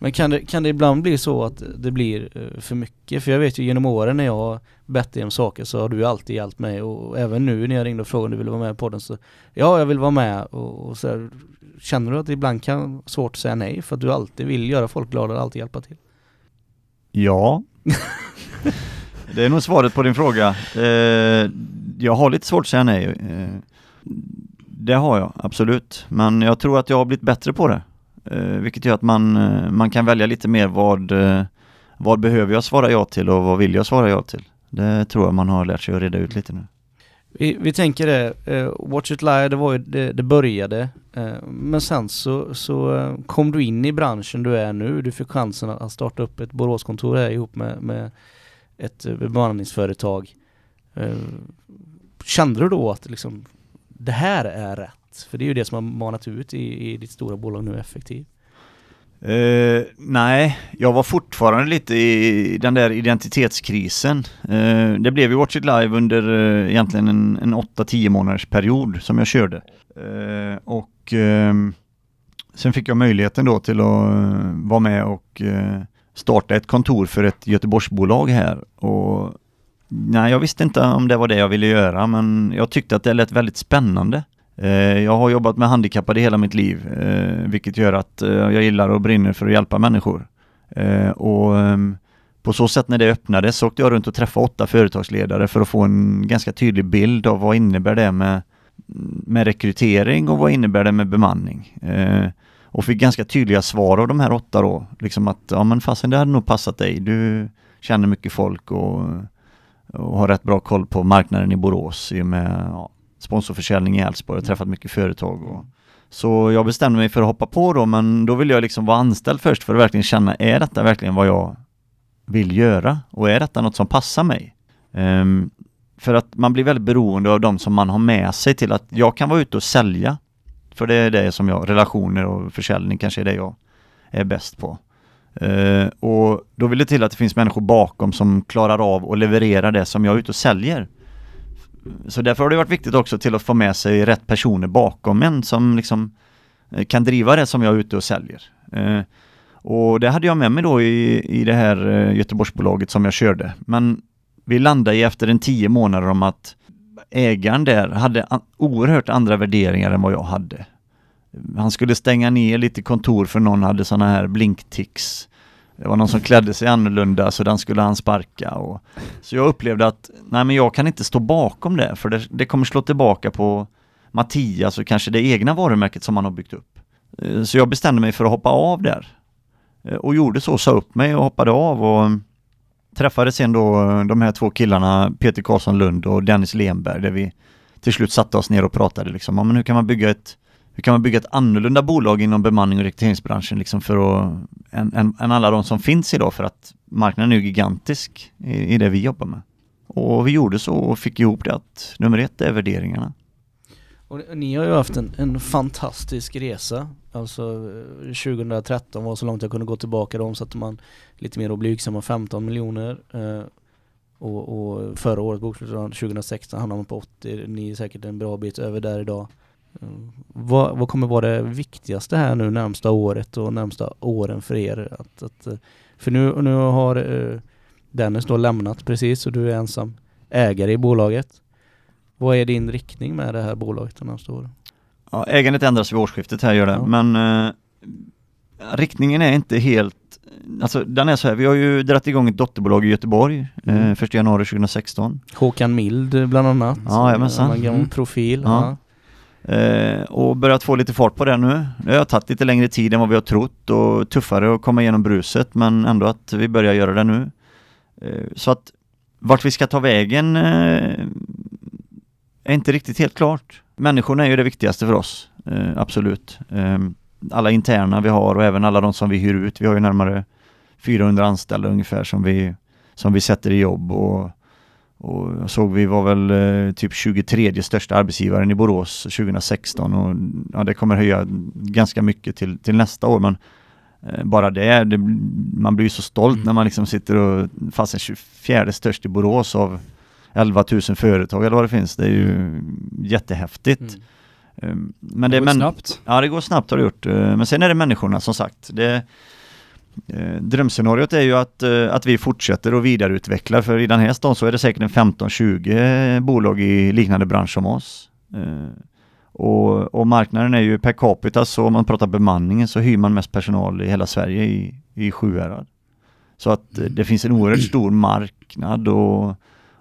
men kan det, kan det ibland bli så att det blir eh, för mycket? För jag vet ju genom åren när jag har bett dig om saker så har du alltid hjälpt mig och även nu när jag ringde och frågade om du ville vara med på podden så Ja, jag vill vara med och, och så här, Känner du att det ibland kan vara svårt att säga nej för att du alltid vill göra folk glada och alltid hjälpa till? Ja Det är nog svaret på din fråga. Eh, jag har lite svårt att säga nej. Eh, det har jag, absolut. Men jag tror att jag har blivit bättre på det. Eh, vilket gör att man, eh, man kan välja lite mer vad, eh, vad behöver jag svara ja till och vad vill jag svara ja till. Det tror jag man har lärt sig att reda ut lite nu. Vi, vi tänker det, uh, Watch It Live, det var ju det, det började. Uh, men sen så, så kom du in i branschen du är nu. Du fick chansen att starta upp ett Boråskontor här ihop med, med ett bemanningsföretag. kände du då att liksom, det här är rätt? För det är ju det som har manat ut i, i ditt stora bolag nu, Effektiv. Uh, nej, jag var fortfarande lite i den där identitetskrisen. Uh, det blev ju Watch It Live under uh, egentligen en, en 8-10 månaders period som jag körde. och ehm, sen fick jag möjligheten då till att vara med och starta ett kontor för ett Göteborgsbolag här och nej, jag visste inte om det var det jag ville göra men jag tyckte att det lät väldigt spännande. Eh, jag har jobbat med handikappade hela mitt liv, eh, vilket gör att eh, jag gillar och brinner för att hjälpa människor. Och ehm, på så sätt när det öppnades så åkte jag runt och träffade åtta företagsledare för att få en ganska tydlig bild av vad innebär det med, med rekrytering och vad innebär det med bemanning. Och fick ganska tydliga svar av de här åtta då, liksom att ja men fasen det hade nog passat dig, du känner mycket folk och, och har rätt bra koll på marknaden i Borås i och med ja, sponsorförsäljning i Elfsborg och träffat mycket företag. Och, så jag bestämde mig för att hoppa på då men då ville jag liksom vara anställd först för att verkligen känna, är detta verkligen vad jag vill göra? Och är detta något som passar mig? Um, för att man blir väldigt beroende av de som man har med sig till att jag kan vara ute och sälja. För det är det som jag, relationer och försäljning kanske är det jag är bäst på. Uh, och då vill det till att det finns människor bakom som klarar av att leverera det som jag är ute och säljer. Så därför har det varit viktigt också till att få med sig rätt personer bakom en som liksom eh, kan driva det som jag är ute och säljer. Eh, och det hade jag med mig då i, i det här eh, Göteborgsbolaget som jag körde. Men vi landade i efter en tio månader om att ägaren där hade an- oerhört andra värderingar än vad jag hade. Han skulle stänga ner lite kontor för någon hade sådana här blinkticks. Det var någon som klädde sig annorlunda så den skulle han sparka. Och, så jag upplevde att nej men jag kan inte stå bakom det för det, det kommer slå tillbaka på Mattias och kanske det egna varumärket som han har byggt upp. Eh, så jag bestämde mig för att hoppa av där. Eh, och gjorde så, sa upp mig och hoppade av och träffade sen då eh, de här två killarna, Peter Karlsson Lund och Dennis Lemberg, där vi till slut satte oss ner och pratade liksom, ja, men hur kan man bygga ett hur kan man bygga ett annorlunda bolag inom bemanning och rekryteringsbranschen liksom för att, än, än, än alla de som finns idag för att marknaden är ju gigantisk i, i det vi jobbar med. Och vi gjorde så och fick ihop det att nummer ett är värderingarna. Och ni har ju haft en, en fantastisk resa. Alltså 2013 var så långt jag kunde gå tillbaka då omsatte man lite mer och blygsamma 15 miljoner. Eh, och, och förra året, bokslutet 2016, hamnade man på 80. Ni är säkert en bra bit över där idag. Vad, vad kommer vara det viktigaste här nu närmsta året och närmsta åren för er? Att, att, eh, för nu, nu har eh, Dennis då lämnat precis och du är ensam ägare i bolaget. Vad är din riktning med det här bolaget de närmaste åren? Ja, ägandet ändras vid årsskiftet här gör det, Ja. men eh, riktningen är inte helt Alltså den är så här, vi har ju dragit igång ett dotterbolag i Göteborg Mm. eh, 1 januari 2016 Håkan Mild bland annat. Ja. En gammal Mm. profil. Ja. Eh, och börjat få lite fart på det nu. Det har tagit lite längre tid än vad vi har trott och tuffare att komma igenom bruset men ändå att vi börjar göra det nu. Eh, så att vart vi ska ta vägen eh, är inte riktigt helt klart. Människorna är ju det viktigaste för oss, eh, absolut. Eh, alla interna vi har och även alla de som vi hyr ut. Vi har ju närmare 400 anställda ungefär som vi, som vi sätter i jobb och, och jag såg vi var väl eh, typ 23 största arbetsgivaren i Borås 2016 och ja, det kommer höja ganska mycket till, till nästa år men eh, bara det, det, man blir ju så stolt Mm. när man liksom sitter och fast en 24 störst i Borås av 11 000 företag eller vad det finns. Det är ju jättehäftigt. Mm. Ehm, Men Det det, går män- snabbt. Ja, det går snabbt har det gjort. Eh, Men sen är det människorna som sagt. Det, Eh, drömscenariot är ju att, eh, att vi fortsätter och vidareutvecklar för i den här stan så är det säkert en 15-20 bolag i liknande bransch som oss. Eh, och, och marknaden är ju per capita så om man pratar bemanningen så hyr man mest personal i hela Sverige i, i Sjuhärad. Så att det finns en oerhört stor marknad och,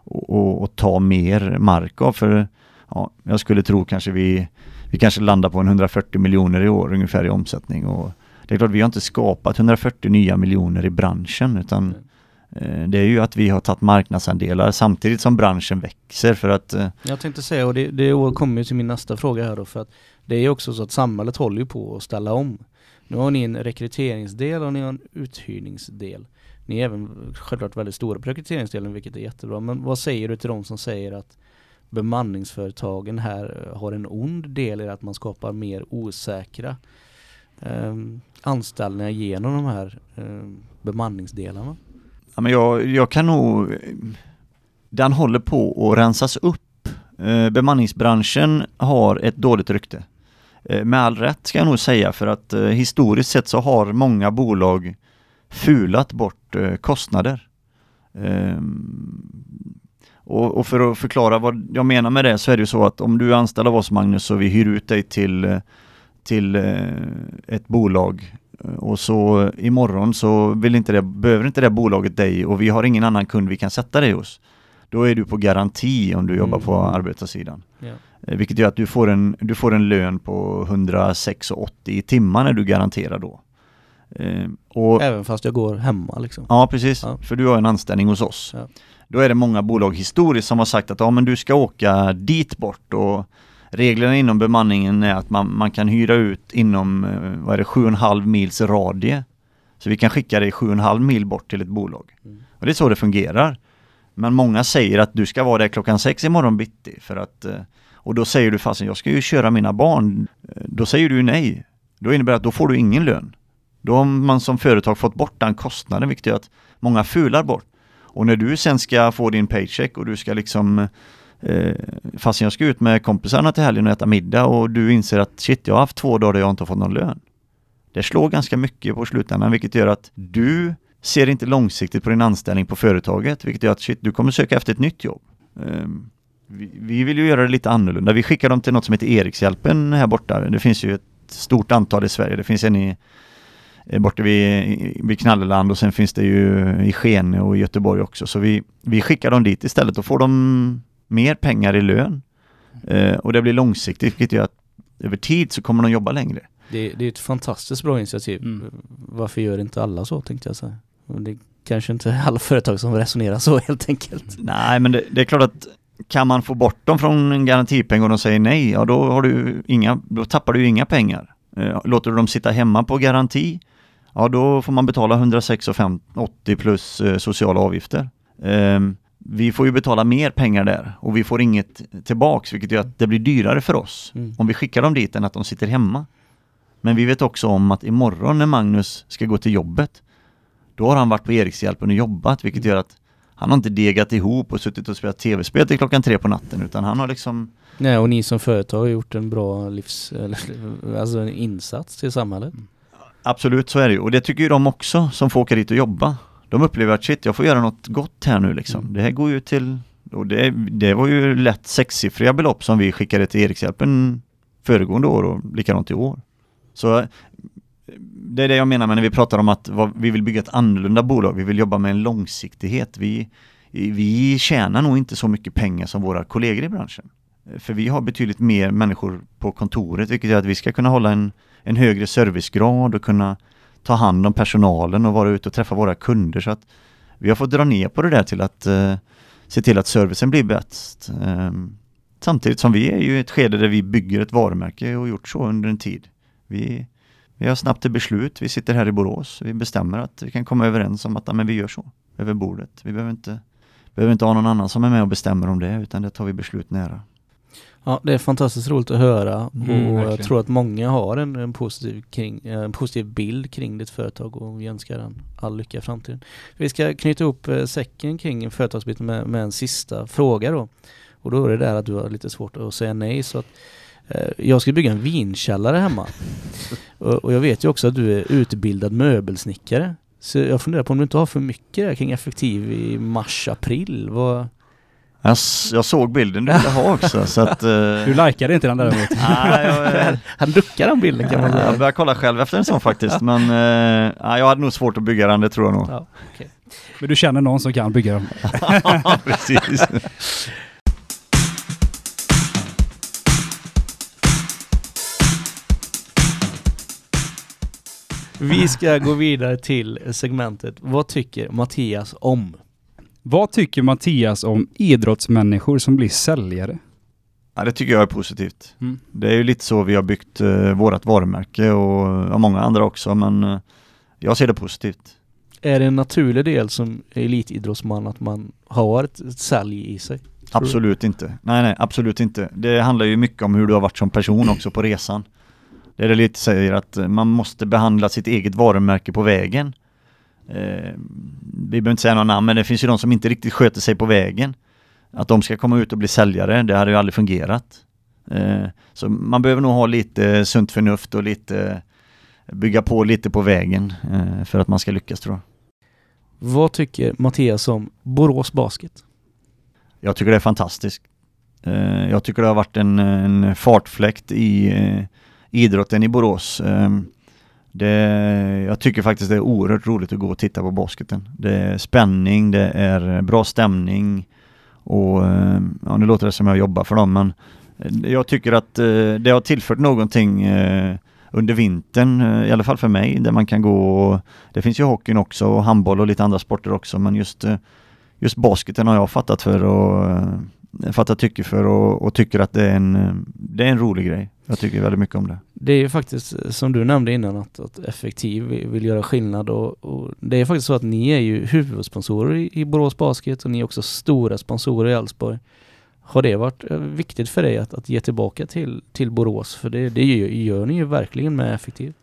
och, och, och ta mer mark av för ja, jag skulle tro kanske vi, vi kanske landar på en 140 miljoner i år ungefär i omsättning och det är klart vi har inte skapat 140 nya miljoner i branschen utan eh, det är ju att vi har tagit marknadsandelar samtidigt som branschen växer för att eh, Jag tänkte säga, och det, det kommer till min nästa fråga här då, för att det är ju också så att samhället håller ju på att ställa om. Nu har ni en rekryteringsdel och ni har en uthyrningsdel. Ni är även självklart väldigt stora på rekryteringsdelen vilket är jättebra. Men vad säger du till de som säger att bemanningsföretagen här har en ond del i att man skapar mer osäkra eh, anställningar genom de här eh, bemanningsdelarna? Ja, men jag, jag kan nog... Den håller på att rensas upp. Eh, bemanningsbranschen har ett dåligt rykte. Eh, Med all rätt ska jag nog säga för att eh, historiskt sett så har många bolag fulat bort eh, kostnader. Ehm, och, och för att förklara vad jag menar med det så är det ju så att om du är anställd av oss Magnus och vi hyr ut dig till, eh, till eh, ett bolag eh, och så imorgon så vill inte det, behöver inte det bolaget dig och vi har ingen annan kund vi kan sätta dig hos. Då är du på garanti om du jobbar Mm. på arbetarsidan. Ja. Eh, Vilket gör att du får en, du får en lön på 106,80 i timmen när du garanterar då. Eh, och, Även fast jag går hemma liksom. ja precis, Ja. för du har en anställning hos oss. Ja. Då är det många bolag historiskt som har sagt att ja men du ska åka dit bort och reglerna inom bemanningen är att man, man kan hyra ut inom, eh, vad är det, 7,5 mils radie. Så vi kan skicka dig 7,5 mil bort till ett bolag. Mm. Och det är så det fungerar. Men många säger att du ska vara där klockan sex imorgon bitti för att eh, och då säger du fasen jag ska ju köra mina barn. Eh, Då säger du nej. Då innebär det att då får du ingen lön. Då har man som företag fått bort den kostnaden vilket gör att många fular bort. Och när du sen ska få din paycheck och du ska liksom eh, fastän jag ska ut med kompisarna till helgen och äta middag och du inser att shit jag har haft två dagar där jag inte har fått någon lön. Det slår ganska mycket på slutändan vilket gör att du ser inte långsiktigt på din anställning på företaget vilket gör att shit du kommer söka efter ett nytt jobb. Eh, vi, vi vill ju göra det lite annorlunda. Vi skickar dem till något som heter Erikshjälpen här borta. Det finns ju ett stort antal i Sverige. Det finns en i eh, borta vid, vid Knalleland och sen finns det ju i Skene och i Göteborg också. Så vi, vi skickar dem dit istället och får de mer pengar i lön. Eh, och det blir långsiktigt vilket gör att över tid så kommer de jobba längre. Det, det är ett fantastiskt bra initiativ. Mm. Varför gör inte alla så tänkte jag säga. Och Det är kanske inte alla företag som resonerar så helt enkelt. Nej men det, det är klart att kan man få bort dem från en garantipeng och de säger nej, ja då, har du inga, då tappar du inga pengar. Eh, Låter du dem sitta hemma på garanti, ja då får man betala 106,80 plus eh, sociala avgifter. Vi får ju betala mer pengar där och vi får inget tillbaks vilket gör att det blir dyrare för oss Mm. om vi skickar dem dit än att de sitter hemma. Men vi vet också om att imorgon när Magnus ska gå till jobbet då har han varit på Erikshjälpen och jobbat vilket gör att han har inte degat ihop och suttit och spelat tv-spel till klockan tre på natten utan han har liksom Nej, och ni som företag har gjort en bra livs... Alltså en insats till samhället. Absolut så är det ju och det tycker ju de också som får åka dit och jobba. De upplever att shit jag får göra något gott här nu liksom. Mm. Det här går ju till och det, det var ju lätt sexsiffriga belopp som vi skickade till Erikshjälpen föregående år och likadant i år. Så det är det jag menar med när vi pratar om att vad, vi vill bygga ett annorlunda bolag. Vi vill jobba med en långsiktighet. Vi, vi tjänar nog inte så mycket pengar som våra kollegor i branschen. För vi har betydligt mer människor på kontoret vilket gör att vi ska kunna hålla en, en högre servicegrad och kunna ta hand om personalen och vara ute och träffa våra kunder. Så att vi har fått dra ner på det där till att eh, se till att servicen blir bäst. Eh, samtidigt som vi är ju i ett skede där vi bygger ett varumärke och gjort så under en tid. Vi, vi har snabbt till beslut. Vi sitter här i Borås. Vi bestämmer att vi kan komma överens om att ja, men vi gör så över bordet. Vi behöver inte, behöver inte ha någon annan som är med och bestämmer om det utan det tar vi beslut nära. Ja, det är fantastiskt roligt att höra Mm, och jag tror att många har en, en, positiv kring, eh, en positiv bild kring ditt företag och vi önskar den all lycka i framtiden. Vi ska knyta ihop eh, säcken kring företagsbiten med, med en sista fråga då. Och då är det där att du har lite svårt att säga nej så att eh, jag ska bygga en vinkällare hemma. och, och jag vet ju också att du är utbildad möbelsnickare. Så jag funderar på om du inte har för mycket där kring effektiv i mars, april. Vad, Jag, jag såg bilden du ville ha också så att... eh, Du likade inte den däremot. jag, eh, han duckar den bilden kan man säga. jag börjar kolla själv efter en sån faktiskt men ja, jag hade nog svårt att bygga den, det tror jag nog. Ja. Men du känner någon som kan bygga dem. Precis. Vi ska gå vidare till segmentet Vad tycker Mattias om? Vad tycker Mattias om idrottsmänniskor som blir säljare? Ja, det tycker jag är positivt. Mm. Det är ju lite så vi har byggt eh, vårat varumärke och ja, många andra också men eh, jag ser det positivt. Är det en naturlig del som elitidrottsman att man har ett, ett sälj i sig? Tror du? Absolut inte. Nej, nej, absolut inte. Det handlar ju mycket om hur du har varit som person också på resan. Det är det lite säger att eh, man måste behandla sitt eget varumärke på vägen. Eh, vi behöver inte säga några namn, men det finns ju de som inte riktigt sköter sig på vägen. Att de ska komma ut och bli säljare, det hade ju aldrig fungerat. Eh, så man behöver nog ha lite sunt förnuft och lite bygga på lite på vägen eh, för att man ska lyckas tror jag. Vad tycker Mattias om Borås Basket? Jag tycker det är fantastiskt. Eh, jag tycker det har varit en, en fartfläkt i eh, idrotten i Borås. Det, jag tycker faktiskt det är oerhört roligt att gå och titta på basketen. Det är spänning, det är eh, bra stämning och eh, ja, nu låter det som jag jobbar för dem men eh, jag tycker att det har tillfört någonting under vintern, i alla fall för mig, där man kan gå och det finns ju hockeyn också och handboll och lite andra sporter också men just, just basketen har jag fattat för och fattar tycke för och, och, tycker att det är, en, det är en rolig grej. Jag tycker väldigt mycket om det. Det är ju faktiskt som du nämnde innan att, att Effektiv vill göra skillnad och, och, det är faktiskt så att ni är ju huvudsponsorer i, i Borås Basket och ni är också stora sponsorer i Elfsborg. Har det varit eh, viktigt för dig att, att ge tillbaka till, till Borås? För det, det gör, gör ni ju verkligen med Effektiv.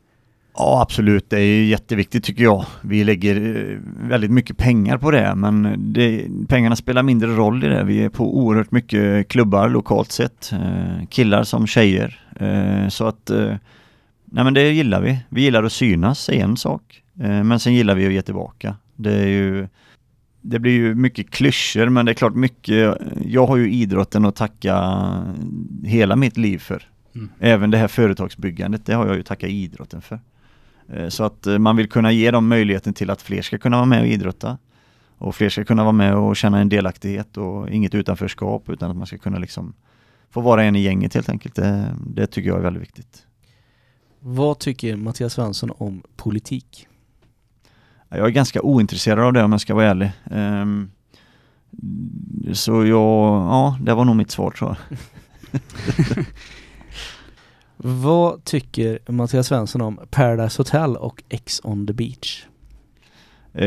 Ja absolut, det är jätteviktigt tycker jag. Vi lägger eh, väldigt mycket pengar på det men det, pengarna spelar mindre roll i det. Vi är på oerhört mycket klubbar lokalt sett. Eh, killar som tjejer. Eh, så att, nej men det gillar vi. Vi gillar att synas är en sak. Men sen gillar vi att ge tillbaka. Det är ju det blir ju mycket klyschor men det är klart mycket, jag har ju idrotten att tacka hela mitt liv för. Mm. Även det här företagsbyggandet, det har jag ju tackat idrotten för. Eh, så att eh, man vill kunna ge dem möjligheten till att fler ska kunna vara med och idrotta. Och fler ska kunna vara med och känna en delaktighet och inget utanförskap utan att man ska kunna liksom få vara en i gänget helt enkelt. Det, det tycker jag är väldigt viktigt. Vad tycker Mattias Svensson om politik? Jag är ganska ointresserad av det om jag ska vara ärlig. Um, så jag, ja, det var nog mitt svar tror jag. Vad tycker Mattias Svensson om Paradise Hotel och X on the beach? Eh,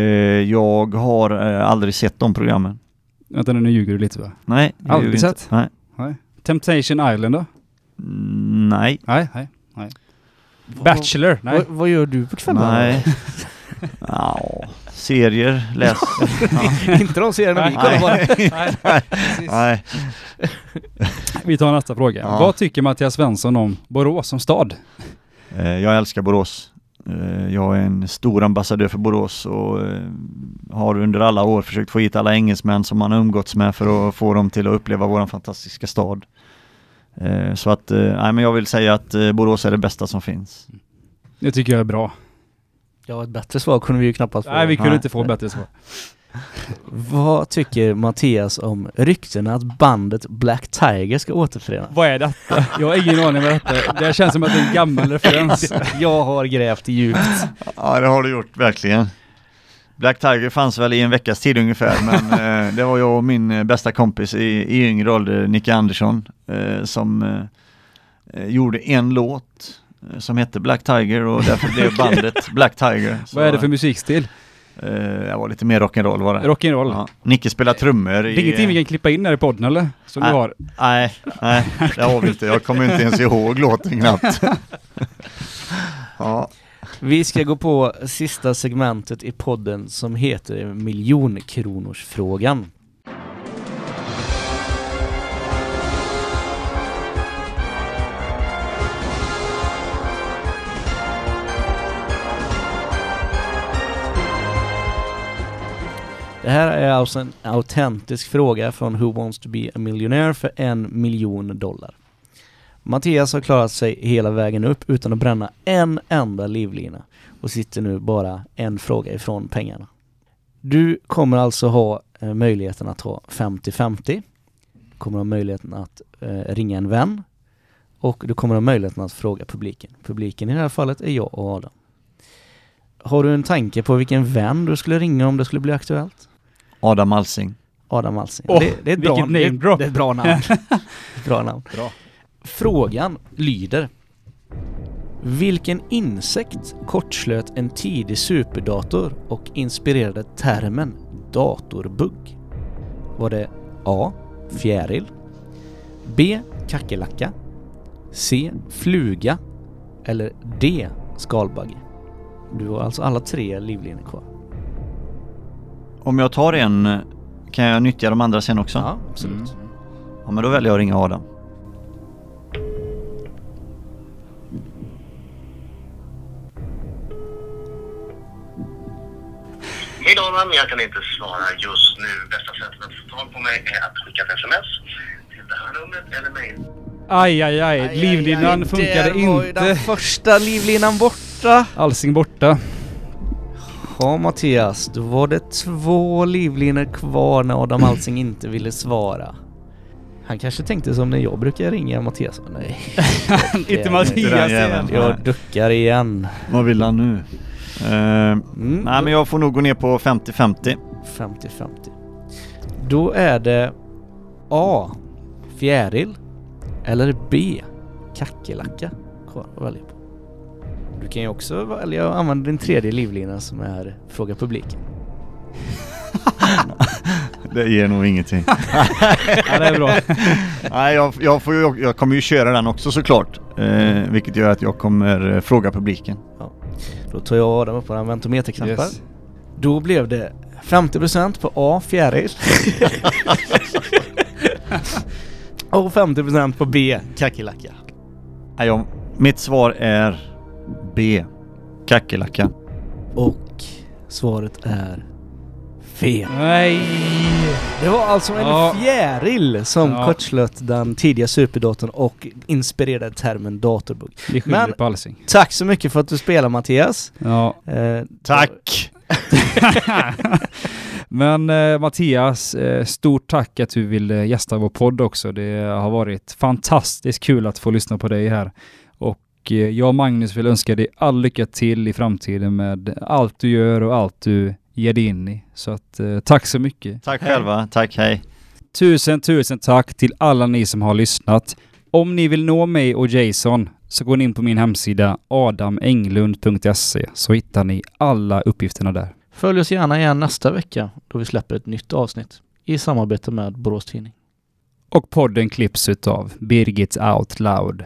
jag har eh, aldrig sett de programmen. Vänta nu, nu ljuger du lite va? Nej. Aldrig sett? Nej. nej. Temptation Island då? Mm, nej. Nej, nej, nej. Bachelor? Nej. Vad, vad gör du på kvällarna? Nej. ja, serier, läs. Inte de serierna vi kollar på. nej, nej. Vi tar nästa fråga. Ja. Vad tycker Mattias Svensson om Borås som stad? Eh, jag älskar Borås. Eh, jag är en stor ambassadör för Borås och eh, har under alla år försökt få hit alla engelsmän som man har umgåtts med för att få dem till att uppleva vår fantastiska stad. Så att, nej men jag vill säga att Borås är det bästa som finns. Det tycker jag är bra. Ja, ett bättre svar kunde vi ju knappast få. Nej, vi kunde Nej. inte få bättre svar. Vad tycker Mattias om ryktena att bandet Black Tiger ska återförenas? Vad är detta? Jag har ingen aning vad detta. Det känns som att det är en gammal referens. Jag har grävt djupt. Ja, det har du gjort, verkligen. Black Tiger fanns väl i en veckas tid ungefär, men eh, det var jag och min eh, bästa kompis i, i yngre ålder, Nicke Andersson, eh, som eh, gjorde en låt Eh, som hette Black Tiger och därför blev bandet Black Tiger. Så, Vad är det för musikstil? Uh, jag var lite mer rock'n'roll var det. Rock'n'roll? Ja. Nicke spelar trummor Det är ingenting vi kan klippa in här i podden eller? Som nej, du har? Nej, nej, det har vi inte. Jag kommer inte ens ihåg låten knappt. ja. Vi ska gå på sista segmentet i podden som heter miljonkronorsfrågan. Det här är alltså en autentisk fråga från Who Wants To Be A Millionaire för en miljon dollar. Mattias har klarat sig hela vägen upp utan att bränna en enda livlina och sitter nu bara en fråga ifrån pengarna. Du kommer alltså ha eh, möjligheten att ha 50-50. Du kommer ha möjligheten att eh, ringa en vän och du kommer ha möjligheten att fråga publiken. Publiken i det här fallet är jag och Adam. Har du en tanke på vilken vän du skulle ringa om det skulle bli aktuellt? Adam Alsing. Adam Alsing. Oh, det, det, är ett bra, name det, det är ett bra namn. bra namn. Bra. Frågan lyder Vilken insekt kortslöt en tidig superdator och inspirerade termen datorbugg? Var det A. Fjäril B. Kackerlacka C. Fluga eller D. Skalbagge? Du har alltså alla tre livlinjer kvar. Om jag tar en, kan jag nyttja de andra sen också? Ja, absolut. Mm. Ja, men då väljer jag att ringa Adam. Hej Adam, jag kan inte svara just nu. Bästa sättet att få tag på mig är att skicka ett sms till det här numret eller mejl. Aj, aj, aj. Livlinan funkade inte. Det var ju Den första livlinan borta. Allsing borta. Ja Mattias, då var det två livlinor kvar när Adam Alsing inte ville svara. Han kanske tänkte som när jag brukar ringa Mattias. Nej. inte Mattias igen. Jag duckar igen. Vad vill han nu? Eh, Mm. nej men jag får nog gå ner på 50-50. 50-50. Då är det A. Fjäril eller B. Kackerlacka kvar att välja på. Du kan ju också välja att använda din tredje livlina som är Fråga publiken. Det ger nog ingenting. Ja, det är bra. nej jag, jag, får ju, jag kommer ju köra den också såklart. Eh, vilket gör att jag kommer eh, fråga publiken. Då tar jag Adam upp på den ventometerknappen. Yes. Då blev det 50% på A. Fjäril. och 50% på B. Kackerlacka. Jag, mitt svar är B. Kackerlacka. Och svaret är fel. Nej. Det var alltså en Ja. fjäril som Ja. kortslöt den tidiga superdatorn och inspirerade termen datorbugg. Vi skyller Men- på Allsing. Tack så mycket för att du spelar Mattias. Ja. Eh, Tack! Men eh, Mattias, eh, stort tack att du ville gästa vår podd också. Det har varit fantastiskt kul att få lyssna på dig här. Och eh, jag och Magnus vill önska dig all lycka till i framtiden med allt du gör och allt du ger dig in i. Så att eh, tack så mycket. Tack själva. Tack, hej. Tusen, tusen tack till alla ni som har lyssnat. Om ni vill nå mig och Jason så går ni in på min hemsida adamenglund.se så hittar ni alla uppgifterna där. Följ oss gärna igen nästa vecka då vi släpper ett nytt avsnitt i samarbete med Borås Tidning. Och podden klipps utav Birgit Out Loud.